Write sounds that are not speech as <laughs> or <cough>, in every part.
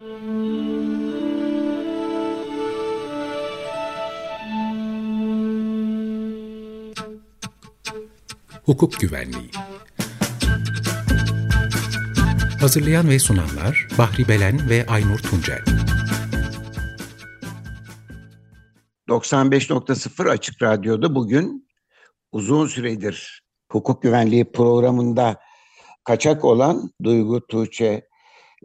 Hukuk Güvenliği Hazırlayan ve sunanlar Bahri Belen ve Aynur Tuncel. 95.0 Açık Radyo'da bugün uzun süredir hukuk güvenliği programında kaçak olan Duygu Tuğçe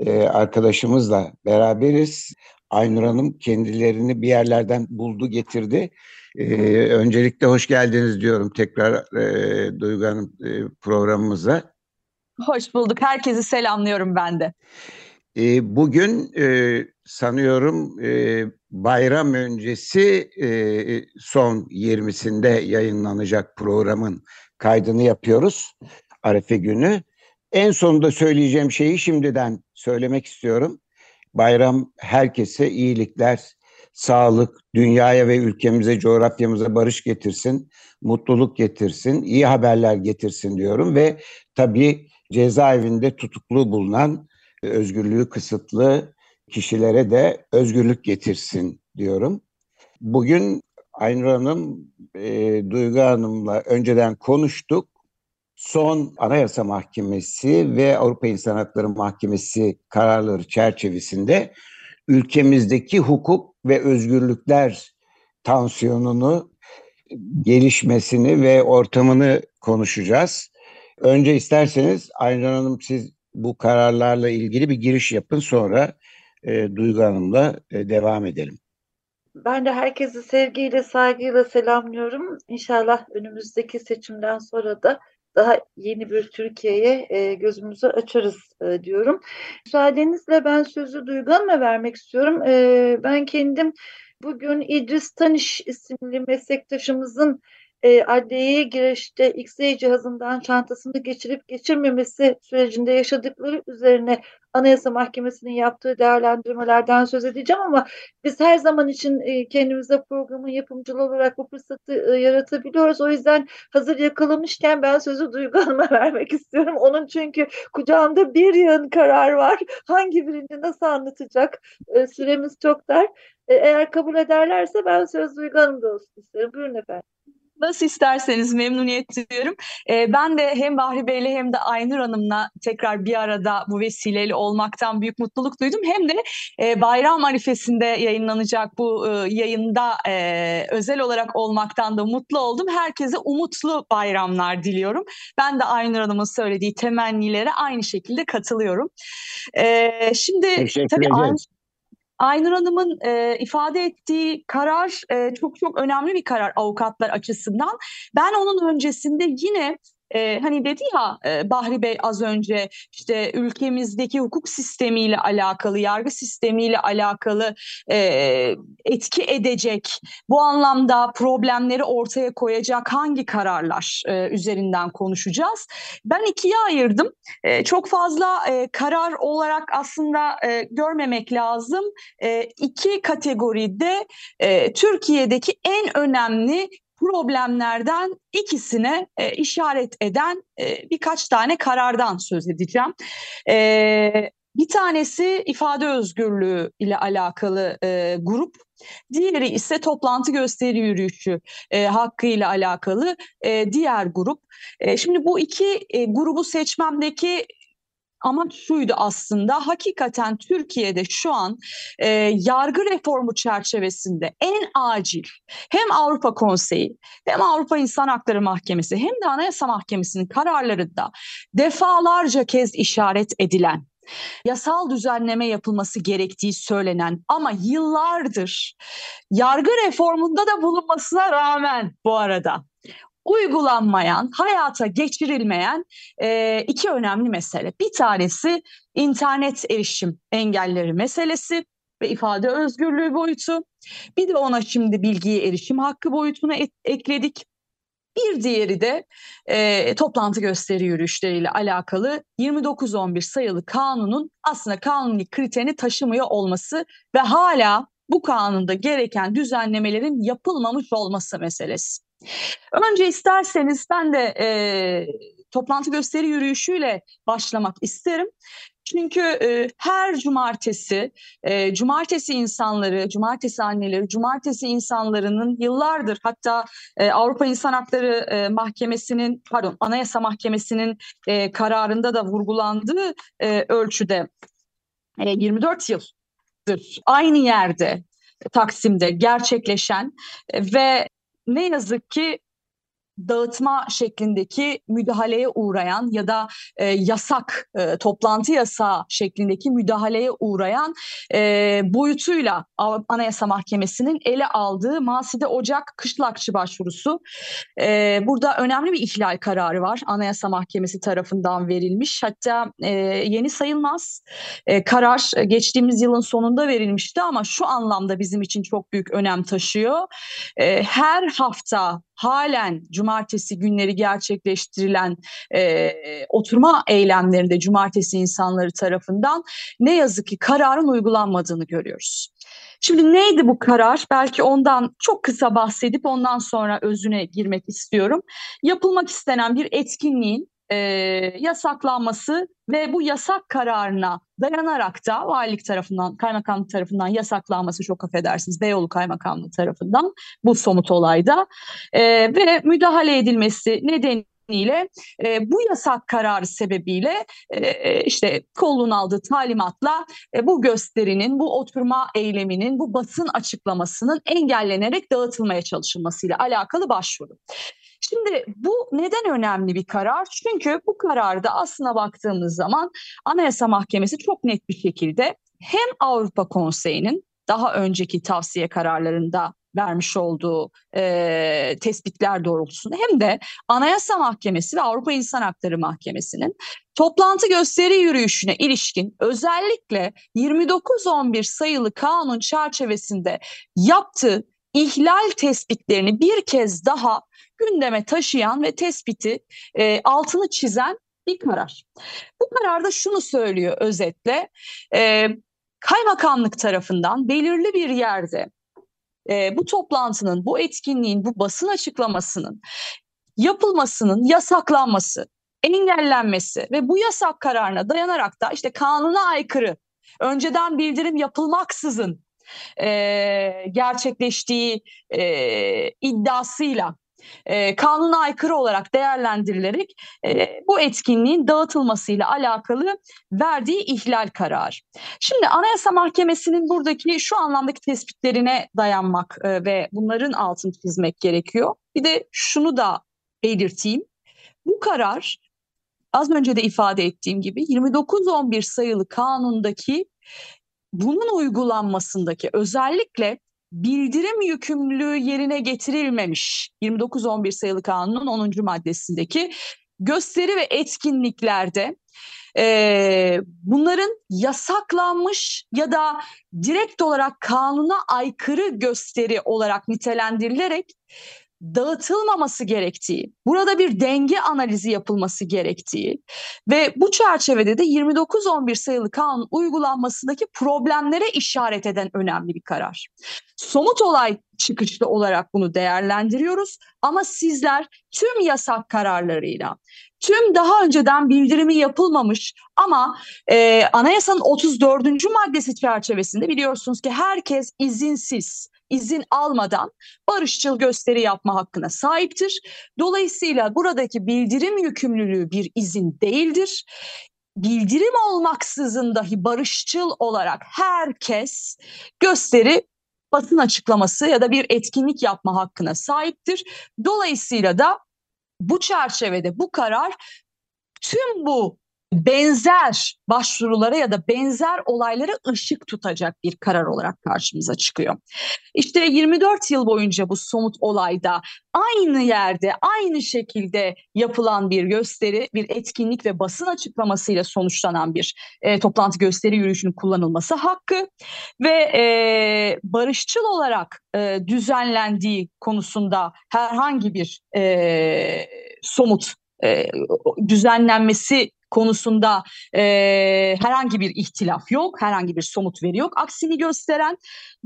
e, arkadaşımızla beraberiz. Aynur Hanım kendilerini bir yerlerden buldu getirdi. E, öncelikle hoş geldiniz diyorum tekrar e, Duygu Hanım e, programımıza. Hoş bulduk. Herkesi selamlıyorum ben de. E, bugün e, sanıyorum e, bayram öncesi e, son 20'sinde yayınlanacak programın kaydını yapıyoruz. Arefe günü. En sonunda söyleyeceğim şeyi şimdiden söylemek istiyorum. Bayram herkese iyilikler, sağlık, dünyaya ve ülkemize, coğrafyamıza barış getirsin, mutluluk getirsin, iyi haberler getirsin diyorum ve tabii cezaevinde tutuklu bulunan özgürlüğü kısıtlı kişilere de özgürlük getirsin diyorum. Bugün Aynur Hanım, Duygu Hanım'la önceden konuştuk. Son Anayasa Mahkemesi ve Avrupa İnsan Hakları Mahkemesi kararları çerçevesinde ülkemizdeki hukuk ve özgürlükler tansiyonunu, gelişmesini ve ortamını konuşacağız. Önce isterseniz Aynur Hanım siz bu kararlarla ilgili bir giriş yapın sonra e, Duygu Hanım'la e, devam edelim. Ben de herkesi sevgiyle, saygıyla selamlıyorum. İnşallah önümüzdeki seçimden sonra da daha yeni bir Türkiye'ye e, gözümüzü açarız e, diyorum. Müsaadenizle ben sözü Duygu vermek istiyorum. E, ben kendim bugün İdris Tanış isimli meslektaşımızın e, adliyeye girişte X-ray cihazından çantasını geçirip geçirmemesi sürecinde yaşadıkları üzerine Anayasa Mahkemesi'nin yaptığı değerlendirmelerden söz edeceğim ama biz her zaman için e, kendimize programın yapımcılı olarak bu fırsatı e, yaratabiliyoruz. O yüzden hazır yakalamışken ben sözü Duygu Hanım'a <laughs> vermek istiyorum. Onun çünkü kucağında bir yığın karar var. Hangi birini nasıl anlatacak? E, süremiz çok dar. Eğer kabul ederlerse ben söz Duygu Hanım'da olsun isterim. Buyurun efendim. Nasıl isterseniz memnuniyet duyuyorum. Ee, ben de hem Bahri Bey'le hem de Aynur Hanım'la tekrar bir arada bu vesileyle olmaktan büyük mutluluk duydum. Hem de e, bayram arifesinde yayınlanacak bu e, yayında e, özel olarak olmaktan da mutlu oldum. Herkese umutlu bayramlar diliyorum. Ben de Aynur Hanım'ın söylediği temennilere aynı şekilde katılıyorum. E, şimdi Teşekkür tabii ederiz. Aynur Hanım'ın e, ifade ettiği karar e, çok çok önemli bir karar avukatlar açısından. Ben onun öncesinde yine e, hani dedi ya e, Bahri Bey az önce işte ülkemizdeki hukuk sistemiyle alakalı, yargı sistemiyle alakalı e, etki edecek, bu anlamda problemleri ortaya koyacak hangi kararlar e, üzerinden konuşacağız. Ben ikiye ayırdım. E, çok fazla e, karar olarak aslında e, görmemek lazım. E, iki kategoride e, Türkiye'deki en önemli problemlerden ikisine e, işaret eden e, birkaç tane karardan söz edeceğim. E, bir tanesi ifade özgürlüğü ile alakalı e, grup, diğeri ise toplantı gösteri yürüyüşü e, hakkı ile alakalı e, diğer grup. E, şimdi bu iki e, grubu seçmemdeki amaç şuydu aslında hakikaten Türkiye'de şu an e, yargı reformu çerçevesinde en acil hem Avrupa Konseyi hem Avrupa İnsan Hakları Mahkemesi hem de Anayasa Mahkemesi'nin kararlarında defalarca kez işaret edilen yasal düzenleme yapılması gerektiği söylenen ama yıllardır yargı reformunda da bulunmasına rağmen bu arada uygulanmayan, hayata geçirilmeyen e, iki önemli mesele. Bir tanesi internet erişim engelleri meselesi ve ifade özgürlüğü boyutu. Bir de ona şimdi bilgiye erişim hakkı boyutunu et, ekledik. Bir diğeri de e, toplantı gösteri yürüyüşleriyle alakalı 2911 sayılı kanunun aslında kanuni kriterini taşımıyor olması ve hala bu kanunda gereken düzenlemelerin yapılmamış olması meselesi. Önce isterseniz ben de e, toplantı gösteri yürüyüşüyle başlamak isterim. Çünkü e, her cumartesi, e, cumartesi insanları, cumartesi anneleri, cumartesi insanlarının yıllardır hatta e, Avrupa İnsan Hakları e, Mahkemesi'nin, pardon Anayasa Mahkemesi'nin e, kararında da vurgulandığı e, ölçüde e, 24 yıldır aynı yerde Taksim'de gerçekleşen e, ve ne yazık ki dağıtma şeklindeki müdahaleye uğrayan ya da e, yasak e, toplantı yasağı şeklindeki müdahaleye uğrayan e, boyutuyla Anayasa Mahkemesi'nin ele aldığı Maside Ocak Kışlakçı başvurusu. E, burada önemli bir ihlal kararı var Anayasa Mahkemesi tarafından verilmiş. Hatta e, yeni sayılmaz e, karar geçtiğimiz yılın sonunda verilmişti ama şu anlamda bizim için çok büyük önem taşıyor. E, her hafta halen cumartesi günleri gerçekleştirilen e, oturma eylemlerinde cumartesi insanları tarafından ne yazık ki kararın uygulanmadığını görüyoruz. Şimdi neydi bu karar? Belki ondan çok kısa bahsedip ondan sonra özüne girmek istiyorum. Yapılmak istenen bir etkinliğin e, yasaklanması ve bu yasak kararına dayanarak da valilik tarafından, kaymakamlık tarafından yasaklanması çok affedersiniz Beyoğlu Kaymakamlığı tarafından bu somut olayda e, ve müdahale edilmesi nedeniyle e, bu yasak kararı sebebiyle e, işte kolluğun aldığı talimatla e, bu gösterinin, bu oturma eyleminin, bu basın açıklamasının engellenerek dağıtılmaya çalışılmasıyla alakalı başvuru. Şimdi bu neden önemli bir karar? Çünkü bu kararda aslına baktığımız zaman Anayasa Mahkemesi çok net bir şekilde hem Avrupa Konseyi'nin daha önceki tavsiye kararlarında vermiş olduğu e, tespitler doğrultusunda hem de Anayasa Mahkemesi ve Avrupa İnsan Hakları Mahkemesi'nin toplantı gösteri yürüyüşüne ilişkin özellikle 29-11 sayılı kanun çerçevesinde yaptığı ihlal tespitlerini bir kez daha gündeme taşıyan ve tespiti e, altını çizen bir karar. Bu kararda şunu söylüyor özetle, e, kaymakamlık tarafından belirli bir yerde e, bu toplantının, bu etkinliğin, bu basın açıklamasının yapılmasının yasaklanması, engellenmesi ve bu yasak kararına dayanarak da işte kanuna aykırı, önceden bildirim yapılmaksızın e, gerçekleştiği e, iddiasıyla e, kanuna aykırı olarak değerlendirilerek e, bu etkinliğin dağıtılmasıyla alakalı verdiği ihlal kararı. Şimdi Anayasa Mahkemesi'nin buradaki şu anlamdaki tespitlerine dayanmak e, ve bunların altını çizmek gerekiyor. Bir de şunu da belirteyim. Bu karar az önce de ifade ettiğim gibi 29-11 sayılı kanundaki bunun uygulanmasındaki özellikle bildirim yükümlülüğü yerine getirilmemiş 29-11 sayılı kanunun 10. maddesindeki gösteri ve etkinliklerde e, bunların yasaklanmış ya da direkt olarak kanuna aykırı gösteri olarak nitelendirilerek dağıtılmaması gerektiği, burada bir denge analizi yapılması gerektiği ve bu çerçevede de 29-11 sayılı kanun uygulanmasındaki problemlere işaret eden önemli bir karar. Somut olay çıkışlı olarak bunu değerlendiriyoruz ama sizler tüm yasak kararlarıyla, tüm daha önceden bildirimi yapılmamış ama e, anayasanın 34. maddesi çerçevesinde biliyorsunuz ki herkes izinsiz izin almadan barışçıl gösteri yapma hakkına sahiptir. Dolayısıyla buradaki bildirim yükümlülüğü bir izin değildir. Bildirim olmaksızın dahi barışçıl olarak herkes gösteri basın açıklaması ya da bir etkinlik yapma hakkına sahiptir. Dolayısıyla da bu çerçevede bu karar tüm bu benzer başvurulara ya da benzer olaylara ışık tutacak bir karar olarak karşımıza çıkıyor. İşte 24 yıl boyunca bu somut olayda aynı yerde, aynı şekilde yapılan bir gösteri, bir etkinlik ve basın açıklamasıyla sonuçlanan bir e, toplantı gösteri yürüyüşünün kullanılması hakkı ve e, barışçıl olarak e, düzenlendiği konusunda herhangi bir e, somut e, düzenlenmesi konusunda e, herhangi bir ihtilaf yok, herhangi bir somut veri yok. Aksini gösteren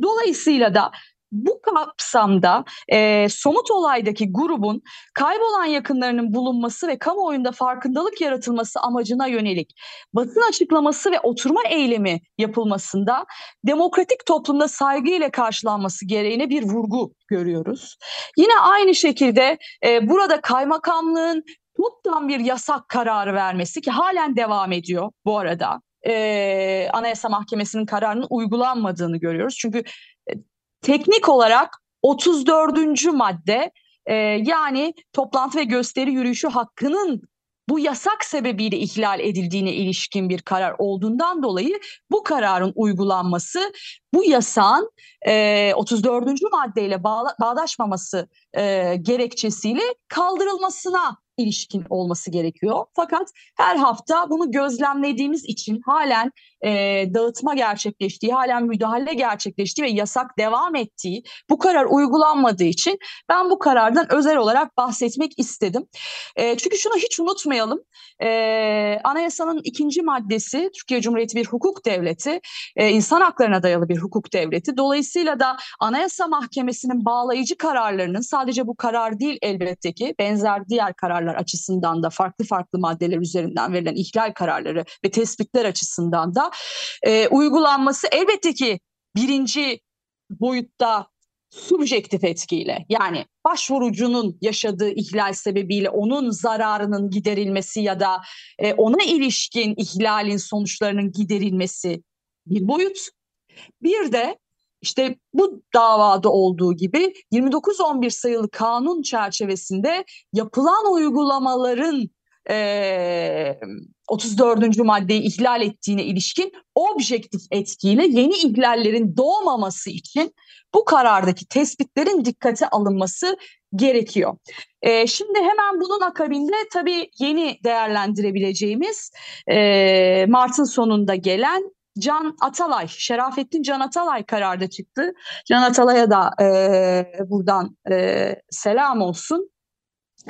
dolayısıyla da bu kapsamda e, somut olaydaki grubun kaybolan yakınlarının bulunması ve kamuoyunda farkındalık yaratılması amacına yönelik basın açıklaması ve oturma eylemi yapılmasında demokratik toplumda saygıyla karşılanması gereğine bir vurgu görüyoruz. Yine aynı şekilde e, burada kaymakamlığın toptan bir yasak kararı vermesi ki halen devam ediyor bu arada. E, Anayasa Mahkemesi'nin kararının uygulanmadığını görüyoruz. Çünkü e, teknik olarak 34. madde e, yani toplantı ve gösteri yürüyüşü hakkının bu yasak sebebiyle ihlal edildiğine ilişkin bir karar olduğundan dolayı bu kararın uygulanması bu yasağın e, 34. maddeyle bağla, bağdaşmaması e, gerekçesiyle kaldırılmasına ilişkin olması gerekiyor. Fakat her hafta bunu gözlemlediğimiz için halen e, dağıtma gerçekleştiği, halen müdahale gerçekleştiği ve yasak devam ettiği, bu karar uygulanmadığı için ben bu karardan özel olarak bahsetmek istedim. E, çünkü şunu hiç unutmayalım, e, anayasanın ikinci maddesi Türkiye Cumhuriyeti bir hukuk devleti, e, insan haklarına dayalı bir hukuk devleti. Dolayısıyla da Anayasa Mahkemesi'nin bağlayıcı kararlarının sadece bu karar değil elbette ki benzer diğer kararlar açısından da farklı farklı maddeler üzerinden verilen ihlal kararları ve tespitler açısından da e, uygulanması elbette ki birinci boyutta subjektif etkiyle yani başvurucunun yaşadığı ihlal sebebiyle onun zararının giderilmesi ya da e, ona ilişkin ihlalin sonuçlarının giderilmesi bir boyut. Bir de işte bu davada olduğu gibi 2911 sayılı kanun çerçevesinde yapılan uygulamaların e, 34. maddeyi ihlal ettiğine ilişkin objektif etkiyle yeni ihlallerin doğmaması için bu karardaki tespitlerin dikkate alınması gerekiyor. E, şimdi hemen bunun akabinde tabii yeni değerlendirebileceğimiz e, Mart'ın sonunda gelen Can Atalay, Şerafettin Can Atalay kararda çıktı. Can Atalay'a da e, buradan e, selam olsun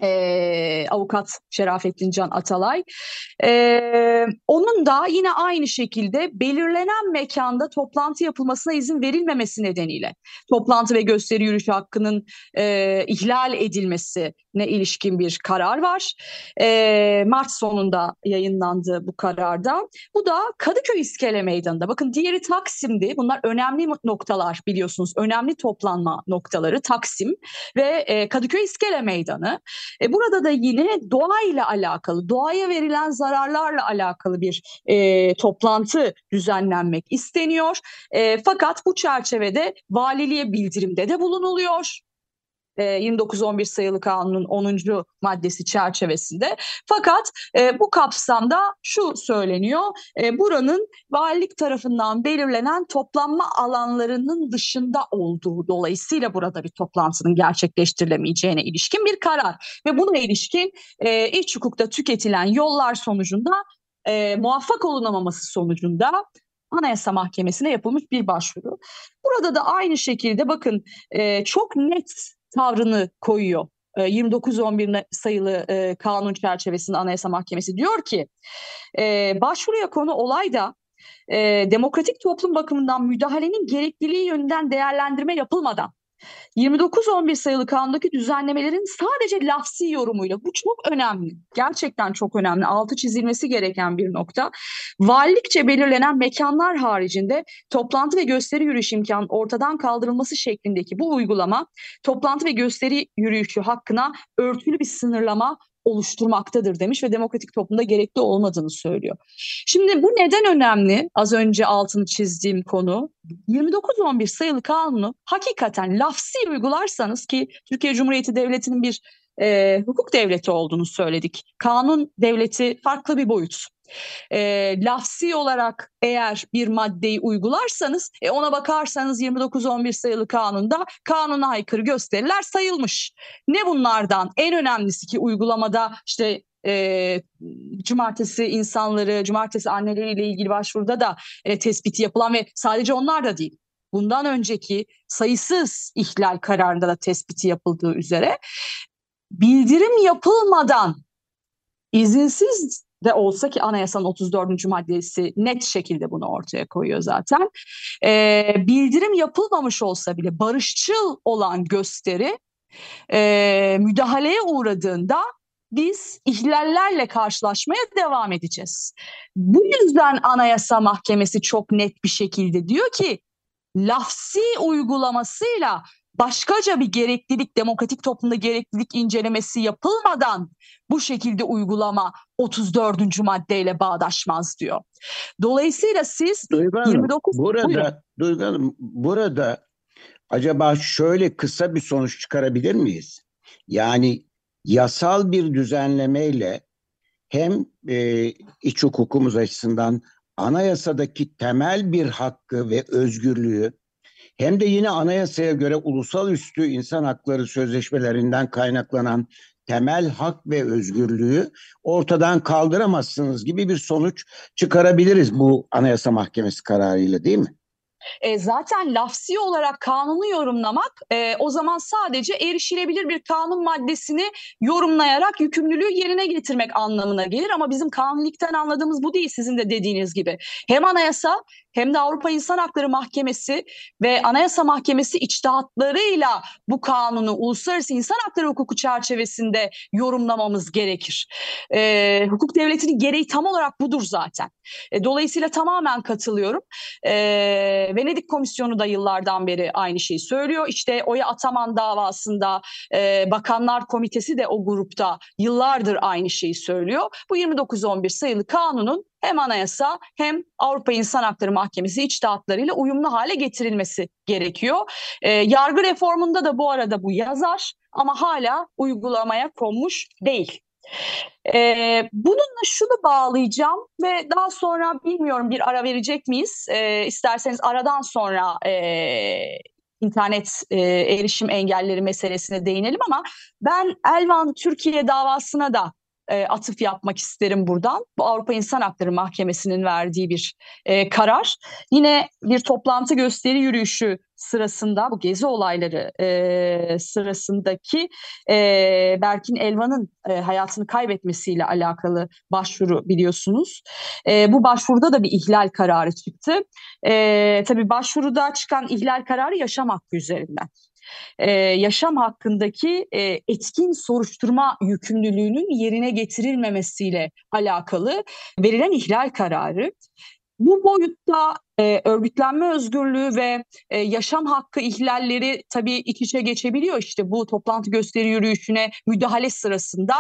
e, avukat Şerafettin Can Atalay. E, onun da yine aynı şekilde belirlenen mekanda toplantı yapılmasına izin verilmemesi nedeniyle toplantı ve gösteri yürüyüşü hakkının e, ihlal edilmesine ilişkin bir karar var. E, Mart sonunda yayınlandı bu kararda. Bu da Kadıköy İskele Meydanı'nda. Bakın diğeri Taksim'di. Bunlar önemli noktalar biliyorsunuz. Önemli toplanma noktaları Taksim ve e, Kadıköy İskele Meydanı. E, burada da yine doğayla alakalı, doğaya verilen zararlarla alakalı bir e, toplantı düzenlenmek isteniyor. E, fakat bu çerçevede valiliğe bildirimde de bulunuluyor. 29-11 e, sayılı kanunun 10. maddesi çerçevesinde. Fakat e, bu kapsamda şu söyleniyor, e, buranın valilik tarafından belirlenen toplanma alanlarının dışında olduğu dolayısıyla burada bir toplantının gerçekleştirilemeyeceğine ilişkin bir karar. Ve buna ilişkin e, iç hukukta tüketilen yollar sonucunda e, muvaffak olunamaması sonucunda Anayasa Mahkemesi'ne yapılmış bir başvuru. Burada da aynı şekilde bakın e, çok net tavrını koyuyor. 29-11 ee, sayılı e, kanun çerçevesinde Anayasa Mahkemesi diyor ki e, başvuruya konu olayda e, demokratik toplum bakımından müdahalenin gerekliliği yönünden değerlendirme yapılmadan 29-11 sayılı kanundaki düzenlemelerin sadece lafsi yorumuyla bu çok önemli. Gerçekten çok önemli. Altı çizilmesi gereken bir nokta. Valilikçe belirlenen mekanlar haricinde toplantı ve gösteri yürüyüş imkanı ortadan kaldırılması şeklindeki bu uygulama toplantı ve gösteri yürüyüşü hakkına örtülü bir sınırlama oluşturmaktadır demiş ve demokratik toplumda gerekli olmadığını söylüyor. Şimdi bu neden önemli? Az önce altını çizdiğim konu 29-11 sayılı kanunu hakikaten lafsi uygularsanız ki Türkiye Cumhuriyeti Devleti'nin bir e, hukuk devleti olduğunu söyledik. Kanun devleti farklı bir boyut e, lafsi olarak eğer bir maddeyi uygularsanız e, ona bakarsanız 29-11 sayılı kanunda kanuna aykırı gösteriler sayılmış. Ne bunlardan? En önemlisi ki uygulamada işte e, cumartesi insanları, cumartesi anneleriyle ilgili başvuruda da e, tespiti yapılan ve sadece onlar da değil. Bundan önceki sayısız ihlal kararında da tespiti yapıldığı üzere bildirim yapılmadan izinsiz de olsa ki anayasanın 34. maddesi net şekilde bunu ortaya koyuyor zaten. E, bildirim yapılmamış olsa bile barışçıl olan gösteri e, müdahaleye uğradığında biz ihlallerle karşılaşmaya devam edeceğiz. Bu yüzden Anayasa Mahkemesi çok net bir şekilde diyor ki lafsi uygulamasıyla başkaca bir gereklilik, demokratik toplumda gereklilik incelemesi yapılmadan bu şekilde uygulama 34. maddeyle bağdaşmaz diyor. Dolayısıyla siz Duygu Hanım, 29 burada buyurun. Duygu Hanım, burada acaba şöyle kısa bir sonuç çıkarabilir miyiz? Yani yasal bir düzenlemeyle hem e, iç hukukumuz açısından anayasadaki temel bir hakkı ve özgürlüğü hem de yine anayasaya göre ulusal üstü insan hakları sözleşmelerinden kaynaklanan temel hak ve özgürlüğü ortadan kaldıramazsınız gibi bir sonuç çıkarabiliriz bu Anayasa Mahkemesi kararıyla değil mi? E, zaten lafsi olarak kanunu yorumlamak e, o zaman sadece erişilebilir bir kanun maddesini yorumlayarak yükümlülüğü yerine getirmek anlamına gelir. Ama bizim kanunlikten anladığımız bu değil sizin de dediğiniz gibi. Hem anayasa hem de Avrupa İnsan Hakları Mahkemesi ve Anayasa Mahkemesi içtihatlarıyla bu kanunu uluslararası insan hakları hukuku çerçevesinde yorumlamamız gerekir. E, hukuk devletinin gereği tam olarak budur zaten. E, dolayısıyla tamamen katılıyorum. E, Venedik Komisyonu da yıllardan beri aynı şeyi söylüyor. İşte Oya Ataman davasında e, Bakanlar Komitesi de o grupta yıllardır aynı şeyi söylüyor. Bu 2911 sayılı kanunun hem anayasa hem Avrupa İnsan Hakları Mahkemesi içtihatlarıyla uyumlu hale getirilmesi gerekiyor. E, yargı reformunda da bu arada bu yazar ama hala uygulamaya konmuş değil. Ee, bununla şunu bağlayacağım ve daha sonra bilmiyorum bir ara verecek miyiz? Ee, isterseniz aradan sonra e, internet e, erişim engelleri meselesine değinelim ama ben Elvan Türkiye davasına da e, atıf yapmak isterim buradan. Bu Avrupa İnsan Hakları Mahkemesi'nin verdiği bir e, karar. Yine bir toplantı gösteri yürüyüşü sırasında bu gezi olayları e, sırasındaki e, Berkin Elvan'ın e, hayatını kaybetmesiyle alakalı başvuru biliyorsunuz. E, bu başvuruda da bir ihlal kararı çıktı. E, tabii başvuruda çıkan ihlal kararı yaşam hakkı üzerinden e, yaşam hakkındaki e, etkin soruşturma yükümlülüğünün yerine getirilmemesiyle alakalı verilen ihlal kararı. Bu boyutta e, örgütlenme özgürlüğü ve e, yaşam hakkı ihlalleri tabii iç içe geçebiliyor. İşte bu toplantı gösteri yürüyüşüne müdahale sırasında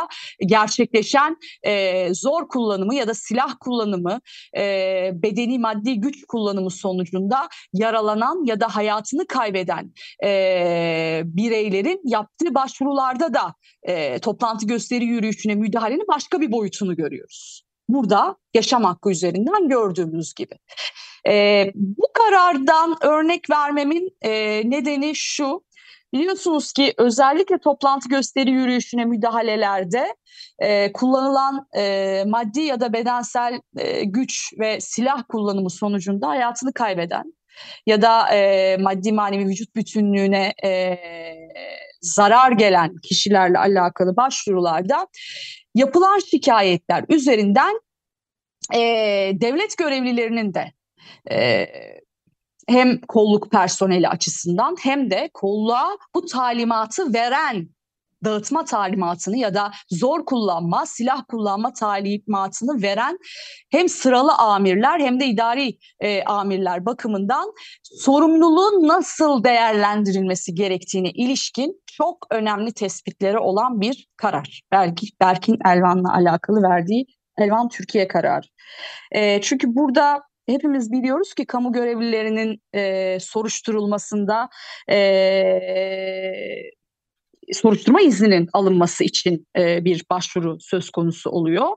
gerçekleşen e, zor kullanımı ya da silah kullanımı, e, bedeni maddi güç kullanımı sonucunda yaralanan ya da hayatını kaybeden e, bireylerin yaptığı başvurularda da e, toplantı gösteri yürüyüşüne müdahalenin başka bir boyutunu görüyoruz burada yaşam hakkı üzerinden gördüğümüz gibi. E, bu karardan örnek vermemin e, nedeni şu. Biliyorsunuz ki özellikle toplantı gösteri yürüyüşüne müdahalelerde e, kullanılan e, maddi ya da bedensel e, güç ve silah kullanımı sonucunda hayatını kaybeden ya da e, maddi manevi vücut bütünlüğüne e, zarar gelen kişilerle alakalı başvurularda yapılan şikayetler üzerinden e, devlet görevlilerinin de e, hem kolluk personeli açısından hem de kolluğa bu talimatı veren dağıtma talimatını ya da zor kullanma, silah kullanma talimatını veren hem sıralı amirler hem de idari e, amirler bakımından sorumluluğun nasıl değerlendirilmesi gerektiğine ilişkin çok önemli tespitleri olan bir karar. Belki Berkin Elvan'la alakalı verdiği Elvan Türkiye kararı. E, çünkü burada hepimiz biliyoruz ki kamu görevlilerinin e, soruşturulmasında e, soruşturma izninin alınması için e, bir başvuru söz konusu oluyor.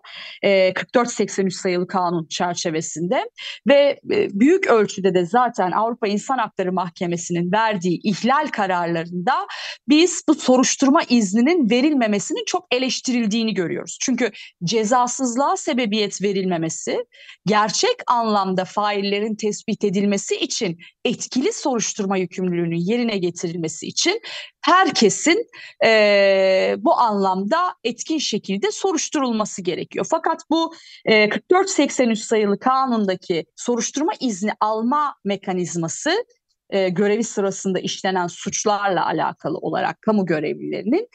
E, 4483 sayılı kanun çerçevesinde ve e, büyük ölçüde de zaten Avrupa İnsan Hakları Mahkemesi'nin verdiği ihlal kararlarında biz bu soruşturma izninin verilmemesinin çok eleştirildiğini görüyoruz. Çünkü cezasızlığa sebebiyet verilmemesi gerçek anlamda faillerin tespit edilmesi için etkili soruşturma yükümlülüğünün yerine getirilmesi için herkesin e, bu anlamda etkin şekilde soruşturulması gerekiyor. Fakat bu e, 4483 sayılı kanundaki soruşturma izni alma mekanizması e, görevi sırasında işlenen suçlarla alakalı olarak kamu görevlilerinin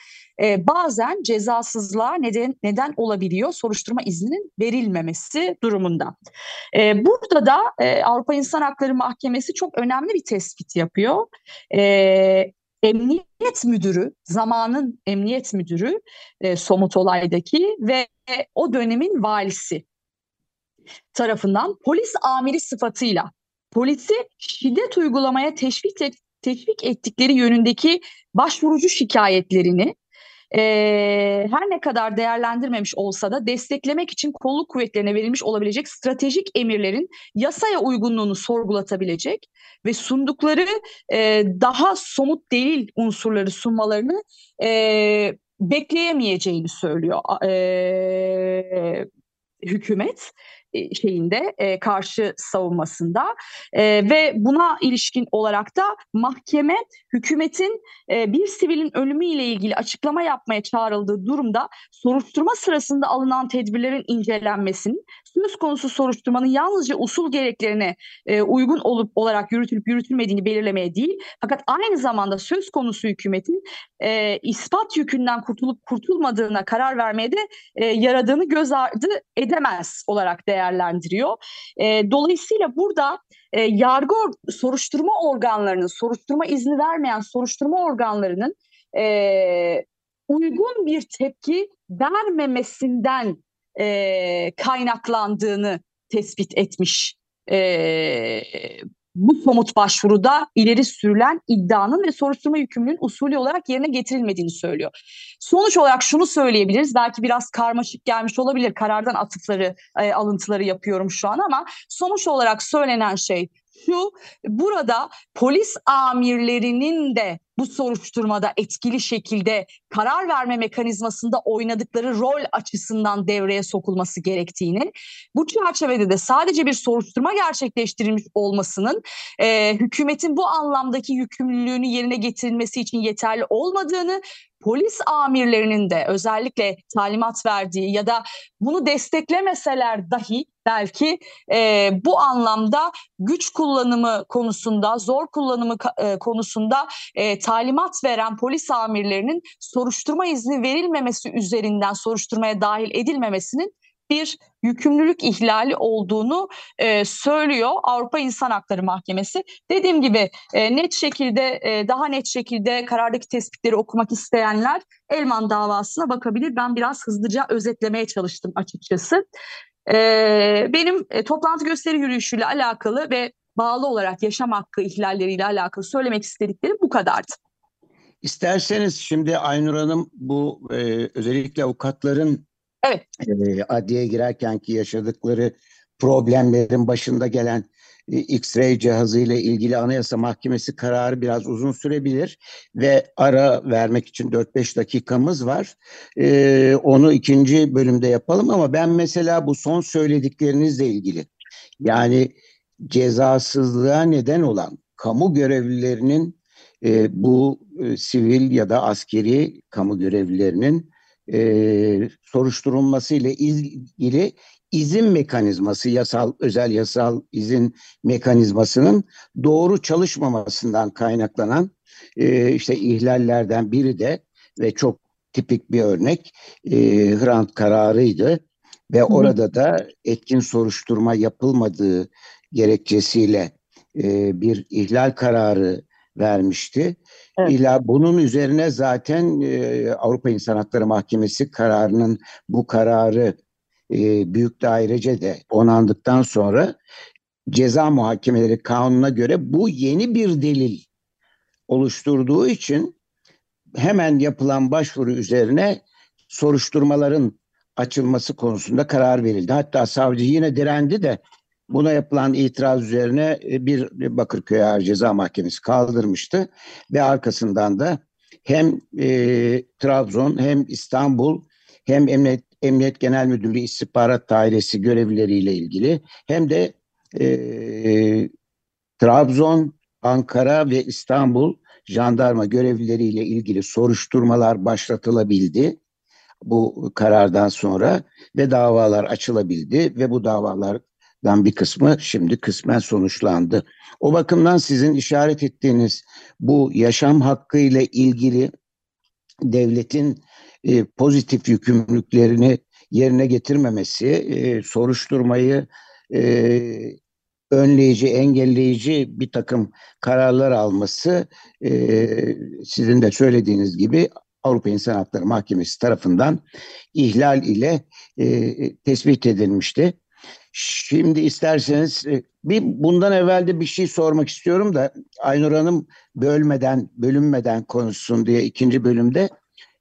e, bazen cezasızlığa neden neden olabiliyor soruşturma izninin verilmemesi durumunda. E, burada da e, Avrupa İnsan Hakları Mahkemesi çok önemli bir tespit yapıyor. E, Emniyet müdürü, zamanın emniyet müdürü e, somut olaydaki ve o dönemin valisi tarafından polis amiri sıfatıyla polisi şiddet uygulamaya teşvik, teşvik ettikleri yönündeki başvurucu şikayetlerini e, her ne kadar değerlendirmemiş olsa da desteklemek için kolluk kuvvetlerine verilmiş olabilecek stratejik emirlerin yasaya uygunluğunu sorgulatabilecek ve sundukları e, daha somut delil unsurları sunmalarını e, bekleyemeyeceğini söylüyor e, hükümet şeyinde e, karşı savunmasında. E, ve buna ilişkin olarak da mahkeme hükümetin e, bir sivilin ölümüyle ilgili açıklama yapmaya çağrıldığı durumda soruşturma sırasında alınan tedbirlerin incelenmesinin söz konusu soruşturmanın yalnızca usul gereklerine e, uygun olup olarak yürütülüp yürütülmediğini belirlemeye değil fakat aynı zamanda söz konusu hükümetin e, ispat yükünden kurtulup kurtulmadığına karar vermeye de e, yaradığını göz ardı edemez olarak değerlendiriyor. E, dolayısıyla burada e, yargı soruşturma organlarının, soruşturma izni vermeyen soruşturma organlarının e, uygun bir tepki vermemesinden e, kaynaklandığını tespit etmiş e, bu somut başvuruda ileri sürülen iddianın ve soruşturma yükümlülüğün usulü olarak yerine getirilmediğini söylüyor. Sonuç olarak şunu söyleyebiliriz. Belki biraz karmaşık gelmiş olabilir. Karardan atıfları, e, alıntıları yapıyorum şu an ama sonuç olarak söylenen şey şu burada polis amirlerinin de bu soruşturmada etkili şekilde karar verme mekanizmasında oynadıkları rol açısından devreye sokulması gerektiğini, bu çerçevede de sadece bir soruşturma gerçekleştirilmiş olmasının e, hükümetin bu anlamdaki yükümlülüğünü yerine getirilmesi için yeterli olmadığını polis amirlerinin de özellikle talimat verdiği ya da bunu desteklemeseler dahi belki e, bu anlamda güç kullanımı konusunda, zor kullanımı e, konusunda e, talimat veren polis amirlerinin soruşturma izni verilmemesi üzerinden soruşturmaya dahil edilmemesinin bir yükümlülük ihlali olduğunu e, söylüyor Avrupa İnsan Hakları Mahkemesi. Dediğim gibi e, net şekilde e, daha net şekilde karardaki tespitleri okumak isteyenler Elman davasına bakabilir. Ben biraz hızlıca özetlemeye çalıştım açıkçası. E, benim e, toplantı gösteri yürüyüşüyle alakalı ve bağlı olarak yaşam hakkı ihlalleriyle alakalı söylemek istediklerim bu kadardı. İsterseniz şimdi Aynur Hanım bu e, özellikle avukatların Evet. E, adliyeye girerkenki yaşadıkları problemlerin başında gelen e, X-ray cihazı ile ilgili Anayasa Mahkemesi kararı biraz uzun sürebilir ve ara vermek için 4-5 dakikamız var. E, onu ikinci bölümde yapalım ama ben mesela bu son söylediklerinizle ilgili yani cezasızlığa neden olan kamu görevlilerinin e, bu e, sivil ya da askeri kamu görevlilerinin e, soruşturulması ile ilgili izin mekanizması, yasal, özel yasal izin mekanizmasının doğru çalışmamasından kaynaklanan e, işte ihlallerden biri de ve çok tipik bir örnek e, Hrant kararıydı ve Hı. orada da etkin soruşturma yapılmadığı gerekçesiyle e, bir ihlal kararı vermişti. Evet. İla bunun üzerine zaten e, Avrupa İnsan Hakları Mahkemesi kararının bu kararı e, büyük dairece de onandıktan sonra ceza muhakemeleri kanununa göre bu yeni bir delil oluşturduğu için hemen yapılan başvuru üzerine soruşturmaların açılması konusunda karar verildi. Hatta savcı yine direndi de Buna yapılan itiraz üzerine e, bir Bakırköy Ağır Ceza Mahkemesi kaldırmıştı ve arkasından da hem e, Trabzon hem İstanbul hem Emniyet, Emniyet Genel Müdürlüğü İstihbarat Dairesi görevlileriyle ilgili hem de e, Trabzon, Ankara ve İstanbul jandarma görevlileriyle ilgili soruşturmalar başlatılabildi bu karardan sonra ve davalar açılabildi ve bu davalardan bir kısmı şimdi kısmen sonuçlandı. O bakımdan sizin işaret ettiğiniz bu yaşam hakkı ile ilgili devletin e, pozitif yükümlülüklerini yerine getirmemesi, e, soruşturmayı e, önleyici, engelleyici bir takım kararlar alması e, sizin de söylediğiniz gibi Avrupa İnsan Hakları Mahkemesi tarafından ihlal ile e, tespit edilmişti. Şimdi isterseniz e, bir bundan evvel de bir şey sormak istiyorum da Aynur Hanım bölmeden, bölünmeden konuşsun diye ikinci bölümde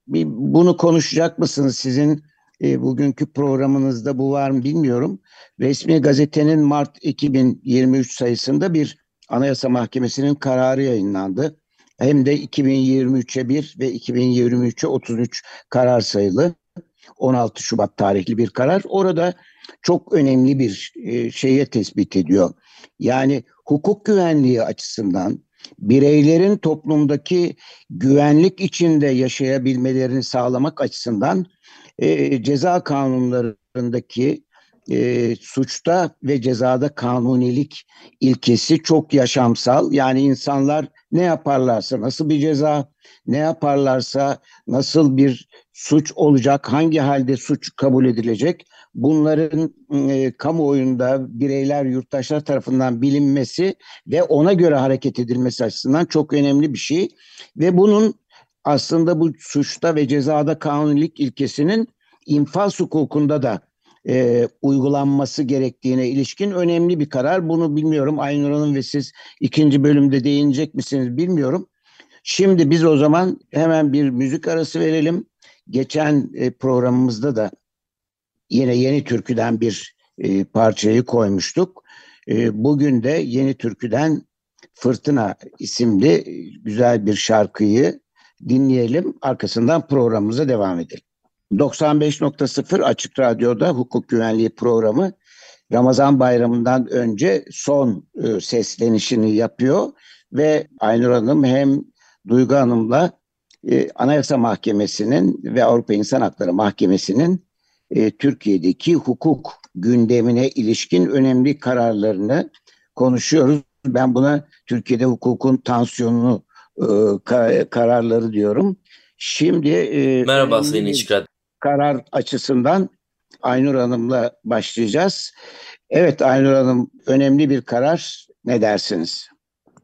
bir bunu konuşacak mısınız? Sizin e, bugünkü programınızda bu var mı bilmiyorum. Resmi gazetenin Mart 2023 sayısında bir Anayasa Mahkemesi'nin kararı yayınlandı. Hem de 2023'e 1 ve 2023'e 33 karar sayılı. 16 Şubat tarihli bir karar. Orada çok önemli bir e, şeye tespit ediyor. Yani hukuk güvenliği açısından bireylerin toplumdaki güvenlik içinde yaşayabilmelerini sağlamak açısından e, ceza kanunlarındaki e, suçta ve cezada kanunilik ilkesi çok yaşamsal. Yani insanlar ne yaparlarsa nasıl bir ceza, ne yaparlarsa nasıl bir suç olacak, hangi halde suç kabul edilecek bunların e, kamuoyunda bireyler, yurttaşlar tarafından bilinmesi ve ona göre hareket edilmesi açısından çok önemli bir şey. Ve bunun aslında bu suçta ve cezada kanunilik ilkesinin infaz hukukunda da e, uygulanması gerektiğine ilişkin önemli bir karar. Bunu bilmiyorum Aynur Hanım ve siz ikinci bölümde değinecek misiniz bilmiyorum. Şimdi biz o zaman hemen bir müzik arası verelim. Geçen e, programımızda da yine Yeni Türkü'den bir e, parçayı koymuştuk. E, bugün de Yeni Türkü'den Fırtına isimli e, güzel bir şarkıyı dinleyelim. Arkasından programımıza devam edelim. 95.0 Açık Radyo'da hukuk güvenliği programı Ramazan bayramından önce son seslenişini yapıyor ve Aynur Hanım hem Duygu Hanım'la e, Anayasa Mahkemesi'nin ve Avrupa İnsan Hakları Mahkemesi'nin e, Türkiye'deki hukuk gündemine ilişkin önemli kararlarını konuşuyoruz. Ben buna Türkiye'de hukukun tansiyonunu e, ka, kararları diyorum. Şimdi e, Merhaba Sayın İçkrat. Karar açısından Aynur Hanım'la başlayacağız. Evet Aynur Hanım önemli bir karar. Ne dersiniz?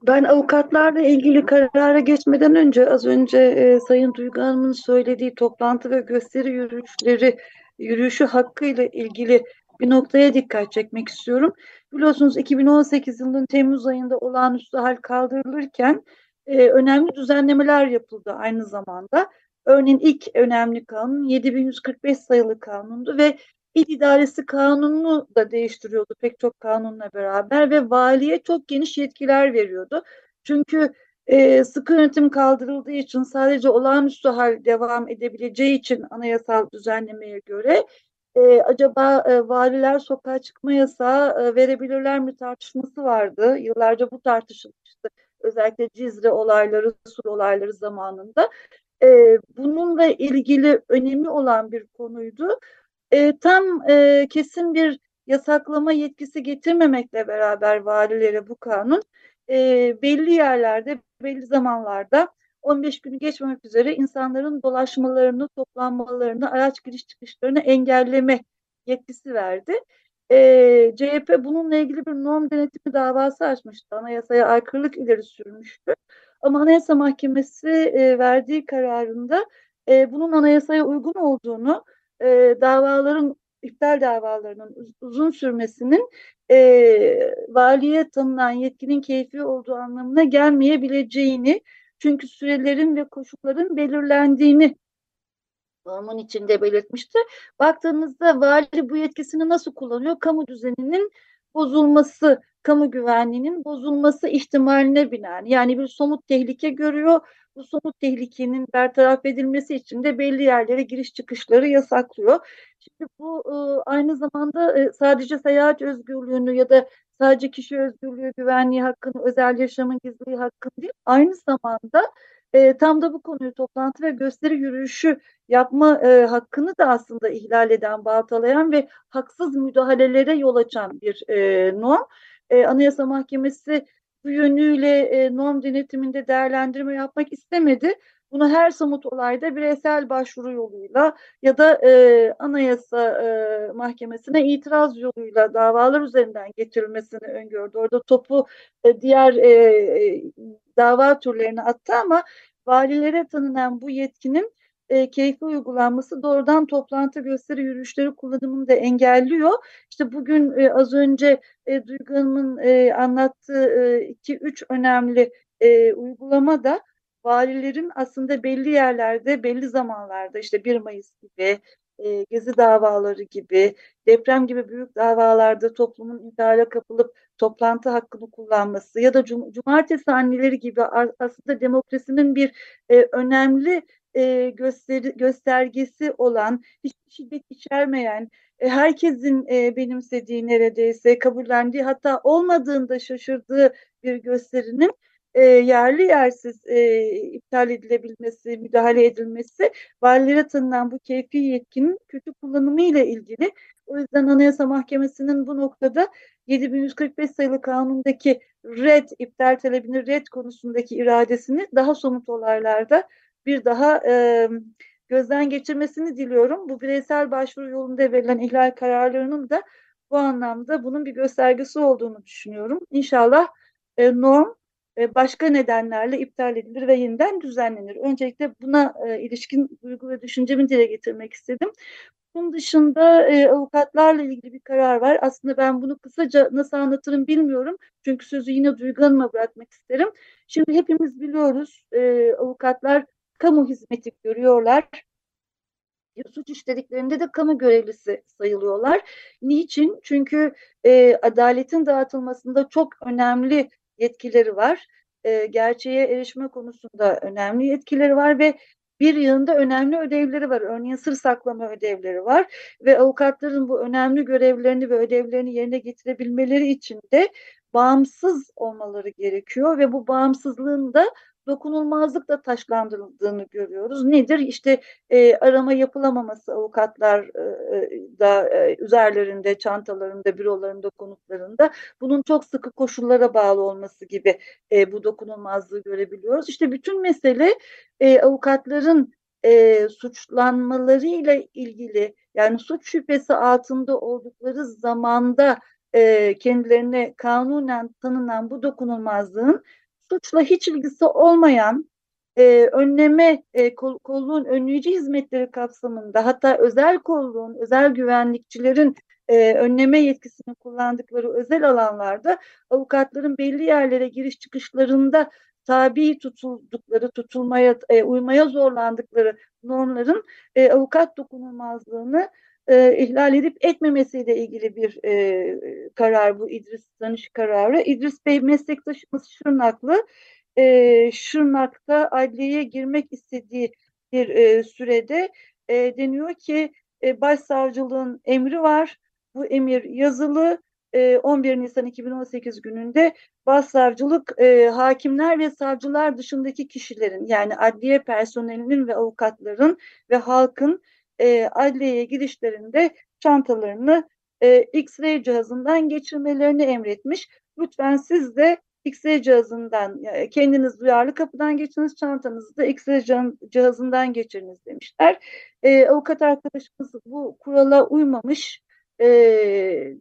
Ben avukatlarla ilgili karara geçmeden önce az önce e, Sayın Duygu Hanım'ın söylediği toplantı ve gösteri yürüyüşleri yürüyüşü hakkıyla ilgili bir noktaya dikkat çekmek istiyorum. Biliyorsunuz 2018 yılının Temmuz ayında olağanüstü hal kaldırılırken e, önemli düzenlemeler yapıldı aynı zamanda. Örneğin ilk önemli kanun 7145 sayılı kanundu ve İl İdaresi Kanunu da değiştiriyordu pek çok kanunla beraber ve valiye çok geniş yetkiler veriyordu. Çünkü e, sıkı yönetim kaldırıldığı için sadece olağanüstü hal devam edebileceği için anayasal düzenlemeye göre e, acaba e, valiler sokağa çıkma yasağı e, verebilirler mi tartışması vardı. Yıllarca bu tartışılmıştı. Özellikle Cizre olayları, Sur olayları zamanında. E, bununla ilgili önemli olan bir konuydu. E, tam e, kesin bir yasaklama yetkisi getirmemekle beraber valilere bu kanun e, belli yerlerde, belli zamanlarda 15 günü geçmemek üzere insanların dolaşmalarını, toplanmalarını, araç giriş çıkışlarını engelleme yetkisi verdi. E, CHP bununla ilgili bir norm denetimi davası açmıştı. Anayasaya aykırılık ileri sürmüştü. Ama Anayasa Mahkemesi e, verdiği kararında e, bunun anayasaya uygun olduğunu, e, davaların iptal davalarının uzun sürmesinin e, valiye tanınan yetkinin keyfi olduğu anlamına gelmeyebileceğini çünkü sürelerin ve koşulların belirlendiğini onun içinde belirtmişti. Baktığımızda vali bu yetkisini nasıl kullanıyor? Kamu düzeninin bozulması, kamu güvenliğinin bozulması ihtimaline binaen. Yani bir somut tehlike görüyor. Bu somut tehlikenin bertaraf edilmesi için de belli yerlere giriş çıkışları yasaklıyor. Şimdi bu e, aynı zamanda e, sadece seyahat özgürlüğünü ya da sadece kişi özgürlüğü, güvenliği hakkını, özel yaşamın gizliliği hakkını değil, aynı zamanda e, tam da bu konuyu toplantı ve gösteri yürüyüşü yapma hakkını da aslında ihlal eden, baltalayan ve haksız müdahalelere yol açan bir norm. E, Anayasa Mahkemesi bu yönüyle e, norm denetiminde değerlendirme yapmak istemedi. Bunu her somut olayda bireysel başvuru yoluyla ya da e, anayasa e, mahkemesine itiraz yoluyla davalar üzerinden getirilmesini öngördü. Orada topu e, diğer e, e, dava türlerine attı ama valilere tanınan bu yetkinin e, keyfi uygulanması doğrudan toplantı gösteri yürüyüşleri kullanımını da engelliyor. İşte bugün e, az önce e, Duygu Hanım'ın e, anlattığı 2-3 e, önemli e, uygulama da valilerin aslında belli yerlerde, belli zamanlarda işte 1 Mayıs gibi, e, gezi davaları gibi, deprem gibi büyük davalarda toplumun intihala kapılıp toplantı hakkını kullanması ya da cum cumartesi anneleri gibi aslında demokrasinin bir e, önemli e, gösteri, göstergesi olan, hiçbir şiddet içermeyen, e, herkesin e, benimsediği neredeyse, kabullendiği hatta olmadığında şaşırdığı bir gösterinin e, yerli yersiz e, iptal edilebilmesi, müdahale edilmesi valilere tanınan bu keyfi yetkinin kötü kullanımı ile ilgili. O yüzden Anayasa Mahkemesi'nin bu noktada 7145 sayılı kanundaki red, iptal talebini red konusundaki iradesini daha somut olaylarda bir daha e, gözden geçirmesini diliyorum. Bu bireysel başvuru yolunda verilen ihlal kararlarının da bu anlamda bunun bir göstergesi olduğunu düşünüyorum. İnşallah e, norm e, başka nedenlerle iptal edilir ve yeniden düzenlenir. Öncelikle buna e, ilişkin duygu ve düşüncemi dile getirmek istedim. Bunun dışında e, avukatlarla ilgili bir karar var. Aslında ben bunu kısaca nasıl anlatırım bilmiyorum. Çünkü sözü yine Duygu Hanım'a bırakmak isterim. Şimdi hepimiz biliyoruz e, avukatlar kamu hizmeti görüyorlar. Suç işlediklerinde de kamu görevlisi sayılıyorlar. Niçin? Çünkü e, adaletin dağıtılmasında çok önemli yetkileri var. E, gerçeğe erişme konusunda önemli yetkileri var ve bir yanında önemli ödevleri var. Örneğin sır saklama ödevleri var ve avukatların bu önemli görevlerini ve ödevlerini yerine getirebilmeleri için de bağımsız olmaları gerekiyor ve bu bağımsızlığın da dokunulmazlıkla taşlandırıldığını görüyoruz. Nedir? İşte e, arama yapılamaması avukatlar e, e, da e, üzerlerinde, çantalarında, bürolarında, konutlarında bunun çok sıkı koşullara bağlı olması gibi e, bu dokunulmazlığı görebiliyoruz. İşte bütün mesele e, avukatların e, suçlanmalarıyla ilgili yani suç şüphesi altında oldukları zamanda e, kendilerine kanunen tanınan bu dokunulmazlığın suçla hiç ilgisi olmayan e, önleme e, kol, kolluğun önleyici hizmetleri kapsamında hatta özel kolluğun, özel güvenlikçilerin e, önleme yetkisini kullandıkları özel alanlarda avukatların belli yerlere giriş çıkışlarında tabi tutuldukları, tutulmaya, e, uymaya zorlandıkları normların e, avukat dokunulmazlığını e, ihlal edip etmemesiyle ilgili bir e, karar bu İdris Danış kararı. İdris Bey meslektaşımız Şırnaklı. E, Şırnak'ta adliyeye girmek istediği bir e, sürede e, deniyor ki e, başsavcılığın emri var. Bu emir yazılı. 11 e, Nisan 2018 gününde başsavcılık e, hakimler ve savcılar dışındaki kişilerin yani adliye personelinin ve avukatların ve halkın e, adliyeye girişlerinde çantalarını e, X-ray cihazından geçirmelerini emretmiş. Lütfen siz de X-ray cihazından kendiniz duyarlı kapıdan geçiniz, çantanızı da X-ray cihazından geçiriniz demişler. E, avukat arkadaşımız bu kurala uymamış. E,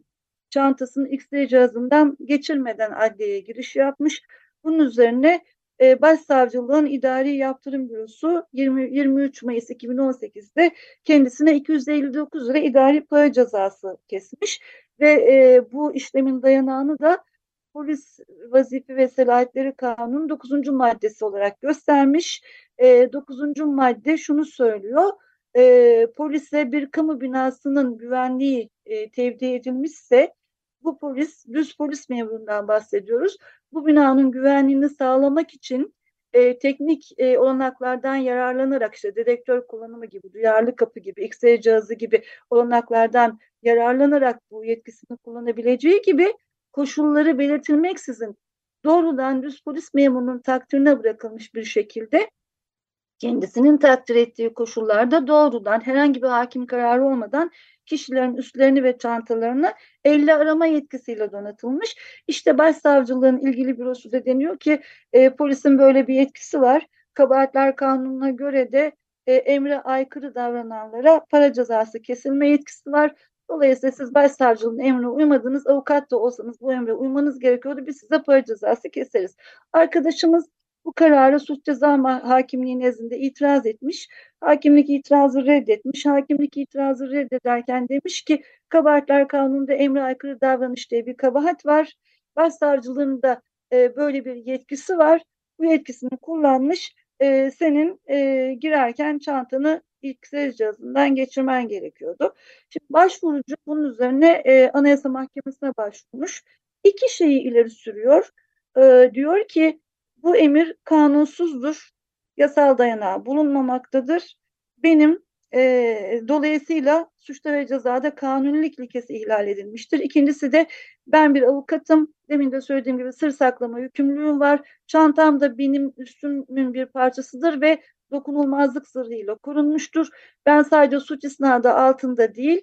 çantasını X-ray cihazından geçirmeden adliyeye giriş yapmış. Bunun üzerine e, Başsavcılığın İdari Yaptırım Bürosu 20, 23 Mayıs 2018'de kendisine 259 lira idari para cezası kesmiş ve e, bu işlemin dayanağını da polis vazife ve selahiyetleri kanunun 9. maddesi olarak göstermiş. E, 9. madde şunu söylüyor. E, polise bir kamu binasının güvenliği e, tevdi edilmişse bu polis, düz polis memurundan bahsediyoruz. Bu binanın güvenliğini sağlamak için e, teknik e, olanaklardan yararlanarak işte dedektör kullanımı gibi, duyarlı kapı gibi, X-ray cihazı gibi olanaklardan yararlanarak bu yetkisini kullanabileceği gibi koşulları belirtilmeksizin doğrudan düz polis memurunun takdirine bırakılmış bir şekilde kendisinin takdir ettiği koşullarda doğrudan herhangi bir hakim kararı olmadan kişilerin üstlerini ve çantalarını elle arama yetkisiyle donatılmış. İşte başsavcılığın ilgili bürosu da deniyor ki e, polisin böyle bir yetkisi var. Kabahatler kanununa göre de e, emre aykırı davrananlara para cezası kesilme yetkisi var. Dolayısıyla siz başsavcılığın emrine uymadınız, avukat da olsanız bu emre uymanız gerekiyordu. Biz size para cezası keseriz. Arkadaşımız bu kararı suç ceza hakimliği nezdinde itiraz etmiş. Hakimlik itirazı reddetmiş. Hakimlik itirazı reddederken demiş ki kabahatler kanununda emre aykırı davranış diye bir kabahat var. Başsavcılığın da e, böyle bir yetkisi var. Bu yetkisini kullanmış. E, senin e, girerken çantanı ilk ses cihazından geçirmen gerekiyordu. Şimdi başvurucu bunun üzerine e, Anayasa Mahkemesi'ne başvurmuş. İki şeyi ileri sürüyor. E, diyor ki bu emir kanunsuzdur, yasal dayanağı bulunmamaktadır. Benim e, dolayısıyla suçta ve cezada kanunilik ilkesi ihlal edilmiştir. İkincisi de ben bir avukatım. Demin de söylediğim gibi sır saklama yükümlülüğüm var. Çantam da benim üstümün bir parçasıdır ve dokunulmazlık sırrıyla korunmuştur. Ben sadece suç isnadı altında değil,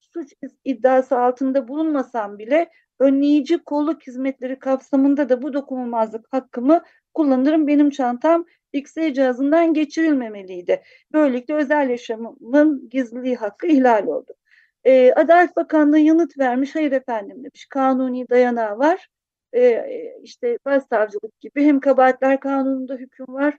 suç iddiası altında bulunmasam bile önleyici kolluk hizmetleri kapsamında da bu dokunulmazlık hakkımı kullanırım. Benim çantam X-ray cihazından geçirilmemeliydi. Böylelikle özel yaşamın gizliliği hakkı ihlal oldu. Ee, Adalet Bakanlığı yanıt vermiş. Hayır efendim demiş. Kanuni dayanağı var. Ee, işte başsavcılık gibi hem kabahatler kanununda hüküm var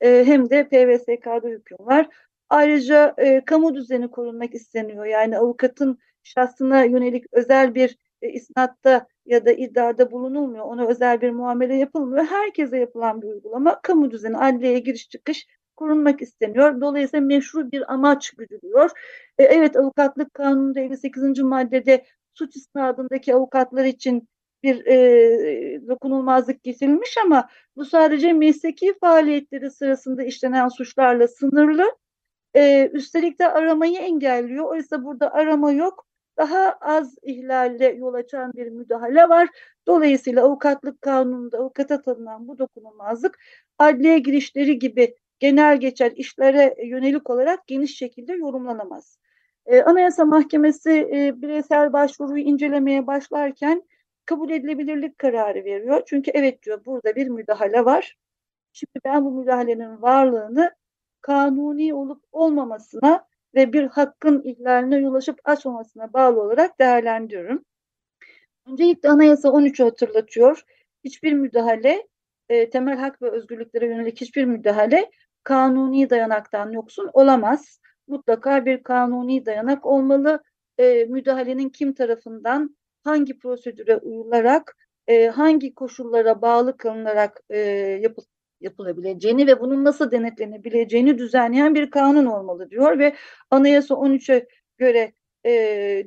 e, hem de PVSK'da hüküm var. Ayrıca e, kamu düzeni korunmak isteniyor. Yani avukatın şahsına yönelik özel bir e, isnatta ya da iddiada bulunulmuyor. Ona özel bir muamele yapılmıyor. Herkese yapılan bir uygulama. Kamu düzeni, adliyeye giriş çıkış korunmak isteniyor. Dolayısıyla meşru bir amaç güdülüyor. E, evet avukatlık kanununda 58. maddede suç isnadındaki avukatlar için bir e, dokunulmazlık getirilmiş ama bu sadece mesleki faaliyetleri sırasında işlenen suçlarla sınırlı. E, üstelik de aramayı engelliyor. Oysa burada arama yok daha az ihlalle yol açan bir müdahale var. Dolayısıyla avukatlık kanununda avukata tanınan bu dokunulmazlık adliye girişleri gibi genel geçer işlere yönelik olarak geniş şekilde yorumlanamaz. Ee, Anayasa Mahkemesi e, bireysel başvuruyu incelemeye başlarken kabul edilebilirlik kararı veriyor. Çünkü evet diyor burada bir müdahale var. Şimdi ben bu müdahalenin varlığını kanuni olup olmamasına ve bir hakkın ihlaline yol açıp açmamasına bağlı olarak değerlendiriyorum. Öncelikle anayasa 13'ü hatırlatıyor. Hiçbir müdahale, e, temel hak ve özgürlüklere yönelik hiçbir müdahale kanuni dayanaktan yoksun olamaz. Mutlaka bir kanuni dayanak olmalı. E, müdahalenin kim tarafından, hangi prosedüre uyularak, e, hangi koşullara bağlı kılınarak e, yapıl yapılabileceğini ve bunun nasıl denetlenebileceğini düzenleyen bir kanun olmalı diyor ve Anayasa 13'e göre e,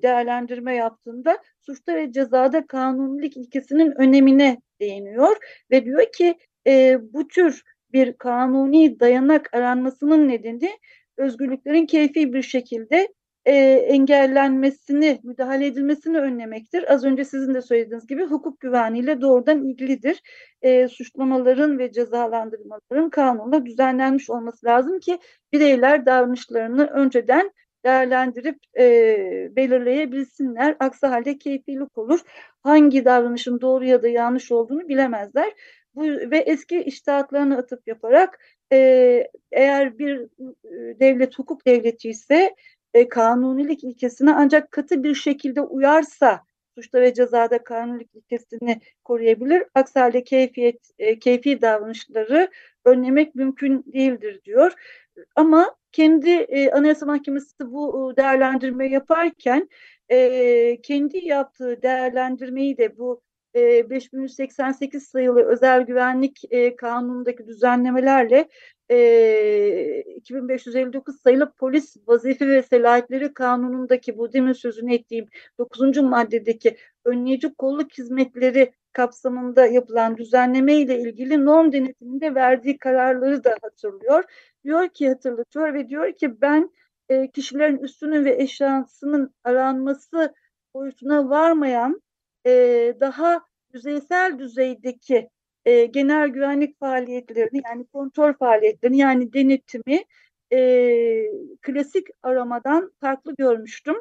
değerlendirme yaptığında suçta ve cezada kanunilik ilkesinin önemine değiniyor ve diyor ki e, bu tür bir kanuni dayanak aranmasının nedeni özgürlüklerin keyfi bir şekilde e, engellenmesini, müdahale edilmesini önlemektir. Az önce sizin de söylediğiniz gibi hukuk güvenliğiyle doğrudan ilgilidir. E, suçlamaların ve cezalandırmaların kanunla düzenlenmiş olması lazım ki bireyler davranışlarını önceden değerlendirip e, belirleyebilsinler. Aksi halde keyfilik olur. Hangi davranışın doğru ya da yanlış olduğunu bilemezler. Bu, ve eski iştahatlarını atıp yaparak e, eğer bir e, devlet hukuk devleti ise e, kanunilik ilkesine ancak katı bir şekilde uyarsa suçta ve cezada kanunilik ilkesini koruyabilir. Aksi halde keyfiyet, e, keyfi davranışları önlemek mümkün değildir diyor. Ama kendi e, Anayasa Mahkemesi bu değerlendirme yaparken e, kendi yaptığı değerlendirmeyi de bu e, 5188 sayılı özel güvenlik e, kanunundaki düzenlemelerle e, 2559 sayılı polis vazife ve selahiyetleri kanunundaki bu demin sözünü ettiğim 9. maddedeki önleyici kolluk hizmetleri kapsamında yapılan düzenleme ile ilgili norm denetiminde verdiği kararları da hatırlıyor. Diyor ki hatırlatıyor ve diyor ki ben e, kişilerin üstünün ve eşyasının aranması boyutuna varmayan e, daha yüzeysel düzeydeki e, genel güvenlik faaliyetlerini yani kontrol faaliyetlerini yani denetimi e, klasik aramadan farklı görmüştüm.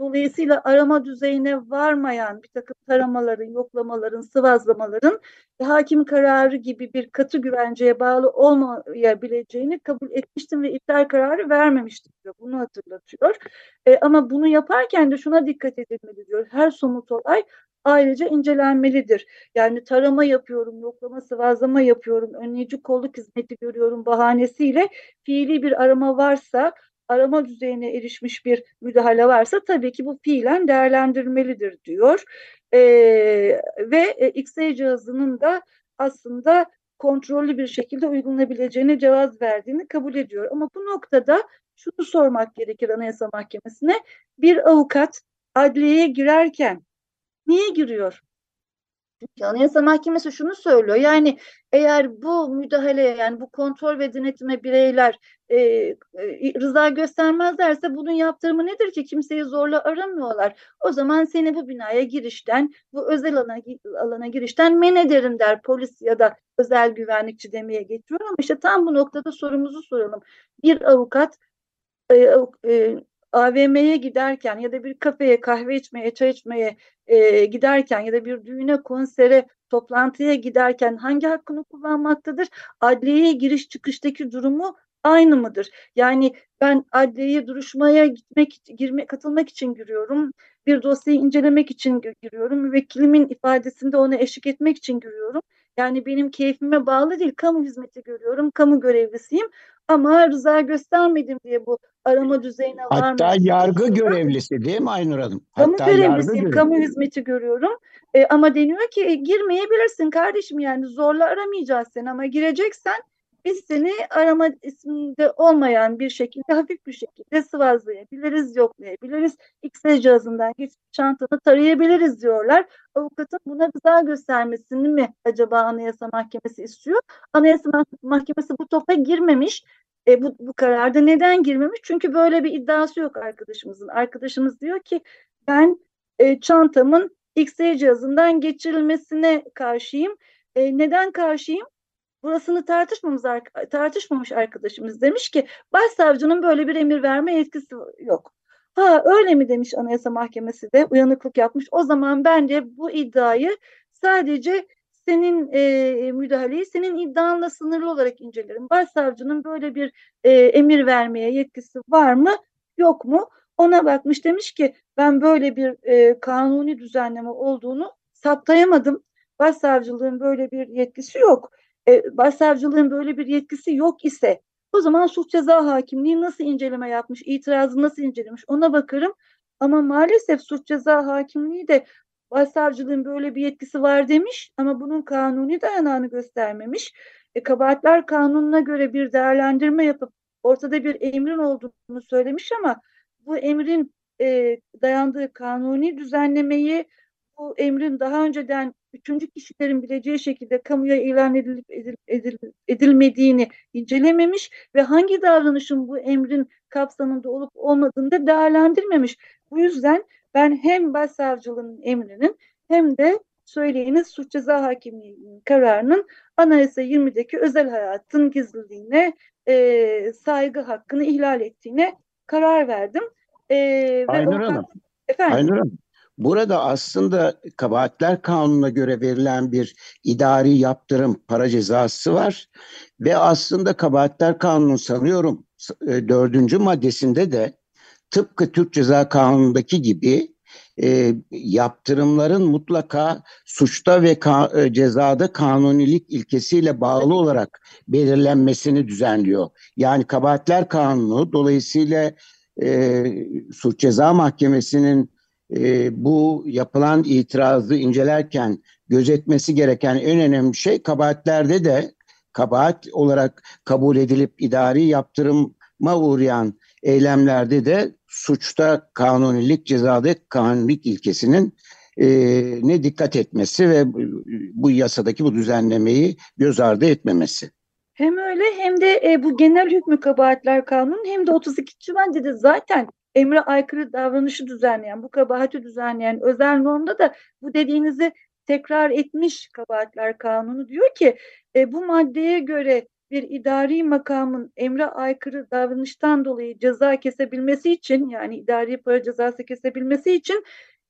Dolayısıyla arama düzeyine varmayan bir takım taramaların, yoklamaların, sıvazlamaların hakim kararı gibi bir katı güvenceye bağlı olmayabileceğini kabul etmiştim ve iptal kararı vermemiştim diyor. Bunu hatırlatıyor. E, ama bunu yaparken de şuna dikkat edilmeli diyor. Her somut olay ayrıca incelenmelidir. Yani tarama yapıyorum, yoklama, sıvazlama yapıyorum, önleyici kolluk hizmeti görüyorum bahanesiyle fiili bir arama varsa arama düzeyine erişmiş bir müdahale varsa tabii ki bu fiilen değerlendirilmelidir diyor. E, ve e, X-ray cihazının da aslında kontrollü bir şekilde uygulanabileceğine cevaz verdiğini kabul ediyor. Ama bu noktada şunu sormak gerekir Anayasa Mahkemesi'ne. Bir avukat adliyeye girerken niye giriyor? Çünkü Anayasa Mahkemesi şunu söylüyor. Yani eğer bu müdahaleye yani bu kontrol ve denetime bireyler e, e, rıza göstermezlerse bunun yaptırımı nedir ki? Kimseyi zorla aramıyorlar. O zaman seni bu binaya girişten, bu özel alana, alana girişten men ederim der polis ya da özel güvenlikçi demeye getiriyor. Ama işte tam bu noktada sorumuzu soralım. Bir avukat e, e, AVM'ye giderken ya da bir kafeye kahve içmeye, çay içmeye e, giderken ya da bir düğüne, konsere, toplantıya giderken hangi hakkını kullanmaktadır? Adliyeye giriş çıkıştaki durumu aynı mıdır? Yani ben adliyeye duruşmaya gitmek, girme, katılmak için giriyorum. Bir dosyayı incelemek için giriyorum. Müvekkilimin ifadesinde ona eşlik etmek için giriyorum. Yani benim keyfime bağlı değil. Kamu hizmeti görüyorum. Kamu görevlisiyim. Ama rıza göstermedim diye bu arama düzeyine varmak. Hatta yargı görevlisi değil mi Aynur Hanım? Kamu Hatta görevlisiyim, kamu hizmeti görüyorum. E, ama deniyor ki e, girmeyebilirsin kardeşim yani zorla aramayacağız seni ama gireceksen biz seni arama isminde olmayan bir şekilde hafif bir şekilde sıvazlayabiliriz, yoklayabiliriz. X-ray cihazından geçip çantanı tarayabiliriz diyorlar. Avukatın buna rıza göstermesini mi acaba Anayasa Mahkemesi istiyor? Anayasa Mahkemesi bu topa girmemiş. E, bu, bu kararda neden girmemiş? Çünkü böyle bir iddiası yok arkadaşımızın. Arkadaşımız diyor ki ben e, çantamın X-ray cihazından geçirilmesine karşıyım. E, neden karşıyım? Burasını tartışmamız tartışmamış arkadaşımız demiş ki başsavcının böyle bir emir verme yetkisi yok. Ha öyle mi demiş Anayasa Mahkemesi de uyanıklık yapmış. O zaman bence bu iddiayı sadece senin e, müdahaleyi senin iddianla sınırlı olarak incelerim. Başsavcının böyle bir e, emir vermeye yetkisi var mı yok mu? Ona bakmış demiş ki ben böyle bir e, kanuni düzenleme olduğunu saptayamadım. Başsavcılığın böyle bir yetkisi yok e, başsavcılığın böyle bir yetkisi yok ise o zaman suç ceza hakimliği nasıl inceleme yapmış, itirazı nasıl incelemiş ona bakarım. Ama maalesef suç ceza hakimliği de başsavcılığın böyle bir yetkisi var demiş ama bunun kanuni dayanağını göstermemiş. E, kabahatler kanununa göre bir değerlendirme yapıp ortada bir emrin olduğunu söylemiş ama bu emrin e, dayandığı kanuni düzenlemeyi bu emrin daha önceden üçüncü kişilerin bileceği şekilde kamuya ilan edilip edil, edil, edilmediğini incelememiş ve hangi davranışın bu emrin kapsamında olup olmadığını da değerlendirmemiş. Bu yüzden ben hem başsavcılığın emrinin hem de söyleyiniz suç ceza hakimliğinin kararının anayasa 20'deki özel hayatın gizliliğine e, saygı hakkını ihlal ettiğine karar verdim. E, Aynur Hanım. Efendim? Aynur Hanım. Burada aslında kabahatler kanununa göre verilen bir idari yaptırım para cezası var ve aslında kabahatler kanunu sanıyorum e, dördüncü maddesinde de tıpkı Türk Ceza Kanunu'ndaki gibi e, yaptırımların mutlaka suçta ve ka, e, cezada kanunilik ilkesiyle bağlı olarak belirlenmesini düzenliyor. Yani kabahatler kanunu dolayısıyla e, suç ceza mahkemesinin e, bu yapılan itirazı incelerken gözetmesi gereken en önemli şey kabahatlerde de kabahat olarak kabul edilip idari yaptırıma uğrayan eylemlerde de suçta kanunilik, cezada kanunilik ilkesinin e, ne dikkat etmesi ve bu yasadaki bu düzenlemeyi göz ardı etmemesi. Hem öyle hem de e, bu genel hükmü kabahatler kanunu hem de 32. maddede zaten emre aykırı davranışı düzenleyen, bu kabahati düzenleyen özel normda da bu dediğinizi tekrar etmiş kabahatler kanunu diyor ki e, bu maddeye göre bir idari makamın emre aykırı davranıştan dolayı ceza kesebilmesi için yani idari para cezası kesebilmesi için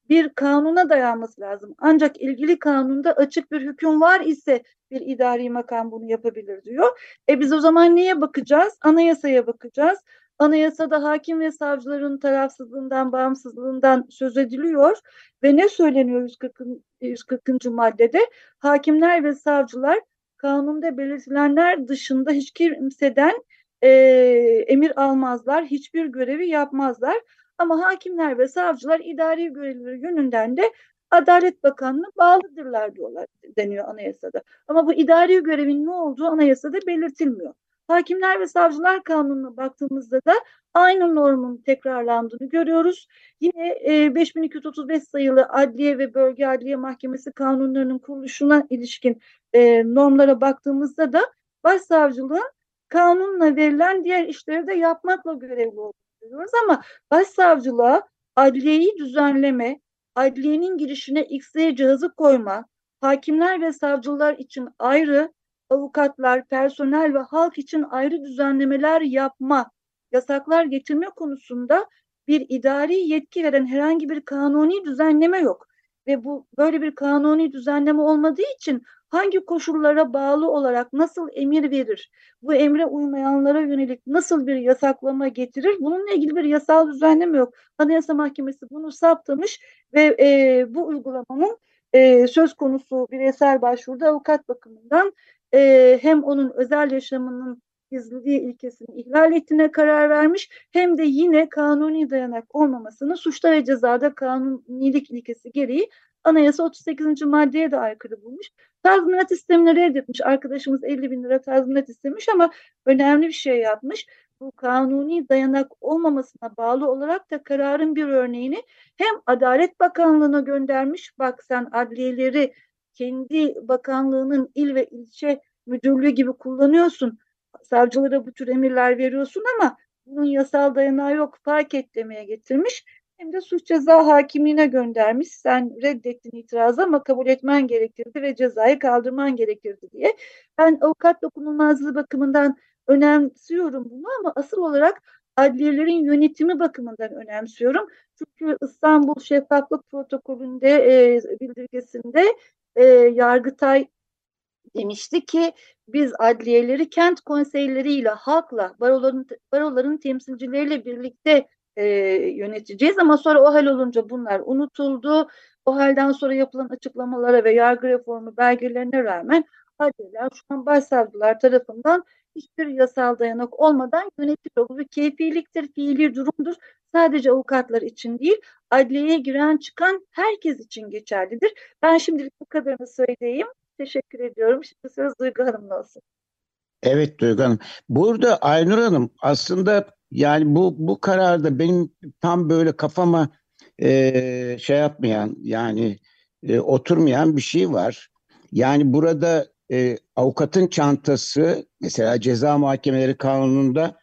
bir kanuna dayanması lazım. Ancak ilgili kanunda açık bir hüküm var ise bir idari makam bunu yapabilir diyor. E biz o zaman neye bakacağız? Anayasaya bakacağız. Anayasada hakim ve savcıların tarafsızlığından, bağımsızlığından söz ediliyor ve ne söyleniyor 140. 140. maddede? Hakimler ve savcılar kanunda belirtilenler dışında hiç kimseden e, emir almazlar, hiçbir görevi yapmazlar. Ama hakimler ve savcılar idari görevleri yönünden de Adalet Bakanlığı bağlıdırlar diyorlar deniyor anayasada. Ama bu idari görevin ne olduğu anayasada belirtilmiyor. Hakimler ve Savcılar Kanunu'na baktığımızda da aynı normun tekrarlandığını görüyoruz. Yine e, 5235 sayılı Adliye ve Bölge Adliye Mahkemesi kanunlarının kuruluşuna ilişkin e, normlara baktığımızda da başsavcılığın kanunla verilen diğer işleri de yapmakla görevli olduğunu görüyoruz ama başsavcılığa adliyeyi düzenleme, adliyenin girişine X-ray cihazı koyma, hakimler ve savcılar için ayrı, avukatlar, personel ve halk için ayrı düzenlemeler yapma, yasaklar getirme konusunda bir idari yetki veren herhangi bir kanuni düzenleme yok. Ve bu böyle bir kanuni düzenleme olmadığı için hangi koşullara bağlı olarak nasıl emir verir, bu emre uymayanlara yönelik nasıl bir yasaklama getirir, bununla ilgili bir yasal düzenleme yok. Anayasa Mahkemesi bunu saptamış ve e, bu uygulamanın e, söz konusu bireysel başvuruda avukat bakımından e, hem onun özel yaşamının gizliliği ilkesini ihlal ettiğine karar vermiş hem de yine kanuni dayanak olmamasını suçta ve cezada kanunilik ilkesi gereği Anayasa 38. maddeye de aykırı bulmuş. Tazminat sistemini reddetmiş. Arkadaşımız 50 bin lira tazminat istemiş ama önemli bir şey yapmış. Bu kanuni dayanak olmamasına bağlı olarak da kararın bir örneğini hem Adalet Bakanlığı'na göndermiş. Bak sen adliyeleri kendi bakanlığının il ve ilçe müdürlüğü gibi kullanıyorsun. Savcılara bu tür emirler veriyorsun ama bunun yasal dayanağı yok fark et demeye getirmiş. Hem de suç ceza hakimliğine göndermiş. Sen reddettin itirazı ama kabul etmen gerekirdi ve cezayı kaldırman gerekirdi diye. Ben avukat dokunulmazlığı bakımından önemsiyorum bunu ama asıl olarak adliyelerin yönetimi bakımından önemsiyorum. Çünkü İstanbul Şeffaflık Protokolü'nde e, bildirgesinde e, Yargıtay demişti ki biz adliyeleri kent konseyleriyle, halkla, baroların, baroların temsilcileriyle birlikte e, yöneteceğiz ama sonra o hal olunca bunlar unutuldu. O halden sonra yapılan açıklamalara ve yargı reformu belgelerine rağmen adliyeler şu an başsavcılar tarafından hiçbir yasal dayanak olmadan yönetiliyor. Bu bir keyfiliktir, fiili durumdur. Sadece avukatlar için değil, adliyeye giren çıkan herkes için geçerlidir. Ben şimdilik bu kadarını söyleyeyim. Teşekkür ediyorum. Şimdi söz Duygu Hanım'la olsun. Evet Duygu Hanım. Burada Aynur Hanım aslında yani bu bu kararda benim tam böyle kafama e, şey yapmayan yani e, oturmayan bir şey var. Yani burada e, avukatın çantası mesela ceza muhakemeleri kanununda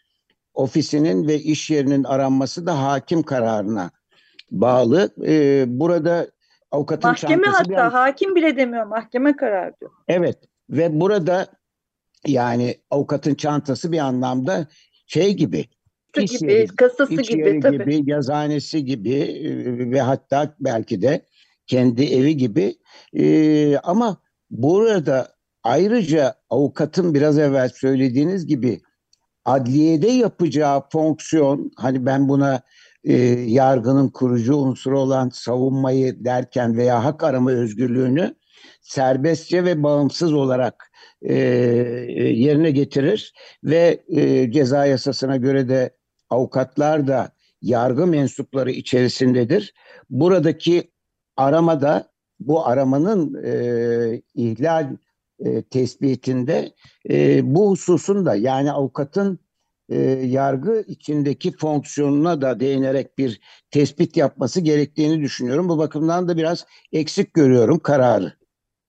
ofisinin ve iş yerinin aranması da hakim kararına bağlı. E, burada avukatın mahkeme hatta bir... hakim bile demiyor mahkeme kararı diyor. Evet ve burada yani avukatın çantası bir anlamda şey gibi iş gibi, yeri, kasası iş gibi, yeri tabii. gibi, yazanesi gibi ve hatta belki de kendi evi gibi. Ee, ama burada ayrıca avukatın biraz evvel söylediğiniz gibi adliyede yapacağı fonksiyon hani ben buna e, yargının kurucu unsuru olan savunmayı derken veya hak arama özgürlüğünü serbestçe ve bağımsız olarak e, yerine getirir ve e, ceza yasasına göre de avukatlar da yargı mensupları içerisindedir. Buradaki aramada bu aramanın e, ihlal e, tespitinde e, bu hususun da yani avukatın e, yargı içindeki fonksiyonuna da değinerek bir tespit yapması gerektiğini düşünüyorum. Bu bakımdan da biraz eksik görüyorum kararı.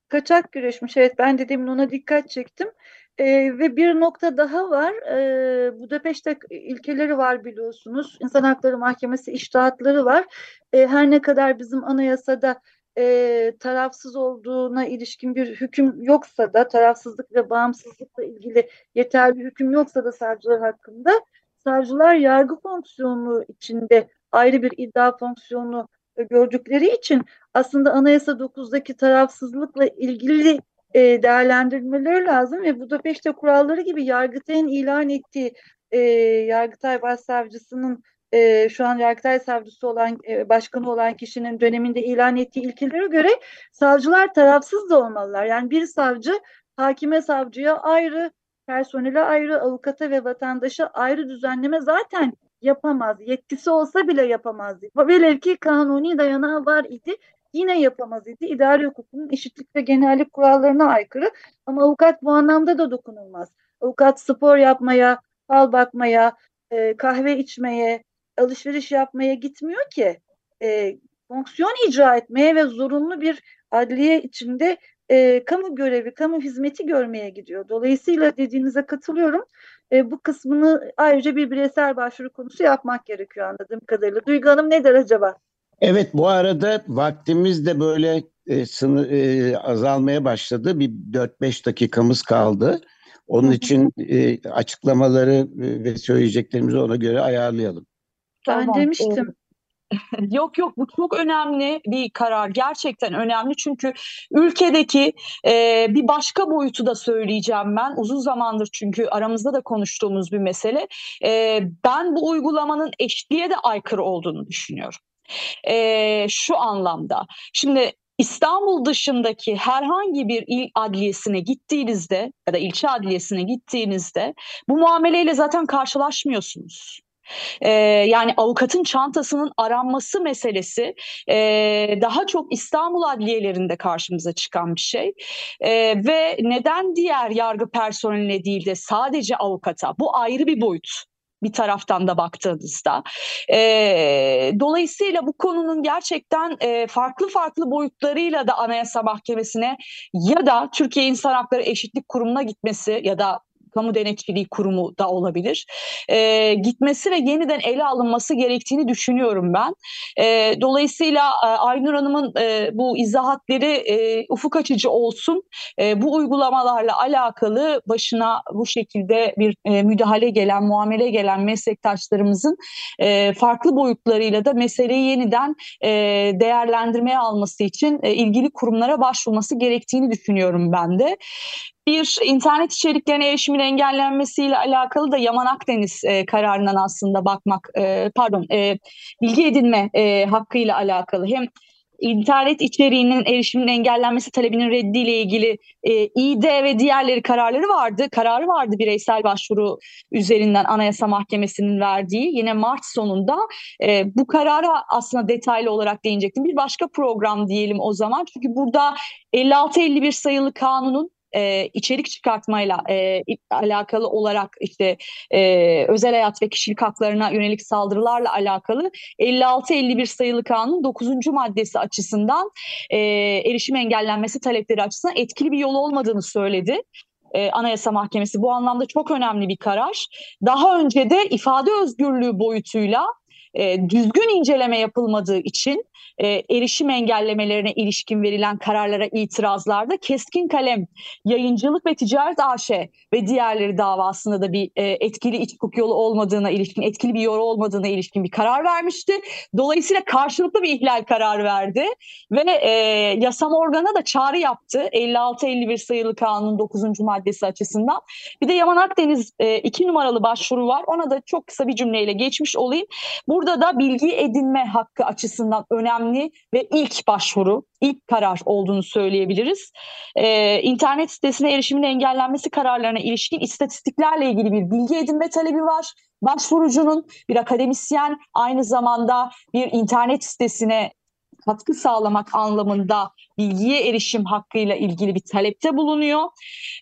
kaçak güreşmiş. Evet ben de demin ona dikkat çektim. E, ve bir nokta daha var. E, Budapeşte ilkeleri var biliyorsunuz. İnsan Hakları Mahkemesi iştahatları var. E, her ne kadar bizim anayasada e, tarafsız olduğuna ilişkin bir hüküm yoksa da tarafsızlık ve bağımsızlıkla ilgili yeterli hüküm yoksa da savcılar hakkında savcılar yargı fonksiyonu içinde ayrı bir iddia fonksiyonu gördükleri için aslında Anayasa 9'daki tarafsızlıkla ilgili e, değerlendirmeleri lazım ve Budapeşte kuralları gibi Yargıtay'ın ilan ettiği e, Yargıtay Başsavcısının e, şu an Yargıtay Savcısı olan e, başkanı olan kişinin döneminde ilan ettiği ilkelere göre savcılar tarafsız da olmalılar. Yani bir savcı hakime savcıya ayrı, personele ayrı, avukata ve vatandaşa ayrı düzenleme zaten yapamaz. Yetkisi olsa bile yapamaz. Velev ki kanuni dayanağı var idi yine yapamaz idi. İdari hukukunun eşitlik ve genellik kurallarına aykırı. Ama avukat bu anlamda da dokunulmaz. Avukat spor yapmaya, fal bakmaya, e, kahve içmeye, alışveriş yapmaya gitmiyor ki. E, fonksiyon icra etmeye ve zorunlu bir adliye içinde e, kamu görevi, kamu hizmeti görmeye gidiyor. Dolayısıyla dediğinize katılıyorum. E, bu kısmını ayrıca bir bireysel başvuru konusu yapmak gerekiyor anladığım kadarıyla. Duygu Hanım ne der acaba? Evet bu arada vaktimiz de böyle e, sınır, e, azalmaya başladı. Bir 4-5 dakikamız kaldı. Onun için e, açıklamaları e, ve söyleyeceklerimizi ona göre ayarlayalım. Ben Tamam, demiştim. <laughs> Yok yok bu çok önemli bir karar gerçekten önemli. Çünkü ülkedeki e, bir başka boyutu da söyleyeceğim ben. Uzun zamandır çünkü aramızda da konuştuğumuz bir mesele. E, ben bu uygulamanın eşliğe de aykırı olduğunu düşünüyorum. E, şu anlamda. Şimdi İstanbul dışındaki herhangi bir il adliyesine gittiğinizde ya da ilçe adliyesine gittiğinizde bu muameleyle zaten karşılaşmıyorsunuz. Ee, yani avukatın çantasının aranması meselesi e, daha çok İstanbul adliyelerinde karşımıza çıkan bir şey e, ve neden diğer yargı personeline değil de sadece avukata bu ayrı bir boyut bir taraftan da baktığınızda. E, dolayısıyla bu konunun gerçekten e, farklı farklı boyutlarıyla da Anayasa Mahkemesi'ne ya da Türkiye İnsan Hakları Eşitlik Kurumu'na gitmesi ya da kamu denetçiliği kurumu da olabilir. E, gitmesi ve yeniden ele alınması gerektiğini düşünüyorum ben. E, dolayısıyla e, Aynur Hanım'ın e, bu izahatları e, ufuk açıcı olsun. E, bu uygulamalarla alakalı başına bu şekilde bir e, müdahale gelen, muamele gelen meslektaşlarımızın e, farklı boyutlarıyla da meseleyi yeniden e, değerlendirmeye alması için e, ilgili kurumlara başvurması gerektiğini düşünüyorum ben de bir internet içeriklerine erişimin engellenmesiyle alakalı da Yaman Akdeniz e, kararından aslında bakmak, e, pardon, e, bilgi edinme e, hakkıyla alakalı hem internet içeriğinin erişimin engellenmesi talebinin reddiyle ilgili e, İD ve diğerleri kararları vardı. Kararı vardı bireysel başvuru üzerinden Anayasa Mahkemesi'nin verdiği. Yine Mart sonunda e, bu karara aslında detaylı olarak değinecektim. Bir başka program diyelim o zaman. Çünkü burada 56-51 sayılı kanunun e, içerik çıkartmayla e, alakalı olarak işte e, özel hayat ve kişilik haklarına yönelik saldırılarla alakalı 56-51 sayılı kanun 9. maddesi açısından e, erişim engellenmesi talepleri açısından etkili bir yol olmadığını söyledi. Ee, Anayasa Mahkemesi bu anlamda çok önemli bir karar. Daha önce de ifade özgürlüğü boyutuyla e, düzgün inceleme yapılmadığı için e, erişim engellemelerine ilişkin verilen kararlara itirazlarda keskin kalem yayıncılık ve ticaret AŞ ve diğerleri davasında da bir e, etkili iç hukuk yolu olmadığına ilişkin, etkili bir yolu olmadığına ilişkin bir karar vermişti. Dolayısıyla karşılıklı bir ihlal kararı verdi ve e, yasam organa da çağrı yaptı 56-51 sayılı kanunun 9. maddesi açısından. Bir de Yaman Akdeniz 2 e, numaralı başvuru var. Ona da çok kısa bir cümleyle geçmiş olayım. Burada da bilgi edinme hakkı açısından önemli ve ilk başvuru, ilk karar olduğunu söyleyebiliriz. Ee, internet sitesine erişimin engellenmesi kararlarına ilişkin istatistiklerle ilgili bir bilgi edinme talebi var. Başvurucunun bir akademisyen aynı zamanda bir internet sitesine katkı sağlamak anlamında bilgiye erişim hakkıyla ilgili bir talepte bulunuyor.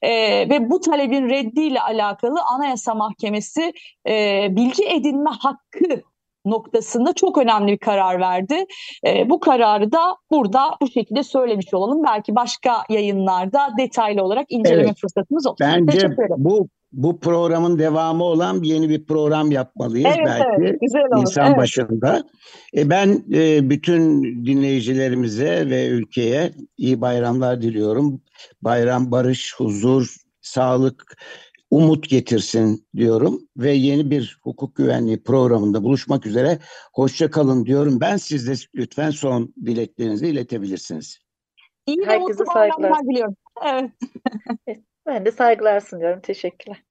E, ve bu talebin reddiyle alakalı Anayasa Mahkemesi e, bilgi edinme hakkı noktasında çok önemli bir karar verdi. E, bu kararı da burada bu şekilde söylemiş olalım. Belki başka yayınlarda detaylı olarak inceleme Evet. fırsatımız olur. Bence bu bu programın devamı olan yeni bir program yapmalıyız Evet, belki. evet, güzel olur. Nisan Evet. başında. E ben e, bütün dinleyicilerimize ve ülkeye iyi bayramlar diliyorum. Bayram barış, huzur, sağlık, umut getirsin diyorum ve yeni bir hukuk güvenliği programında buluşmak üzere. Hoşça kalın diyorum. Ben siz de lütfen son dileklerinizi iletebilirsiniz. İyi Herkese saygılar. diliyorum. Evet. <laughs> Ben de saygılar sunuyorum. Teşekkürler.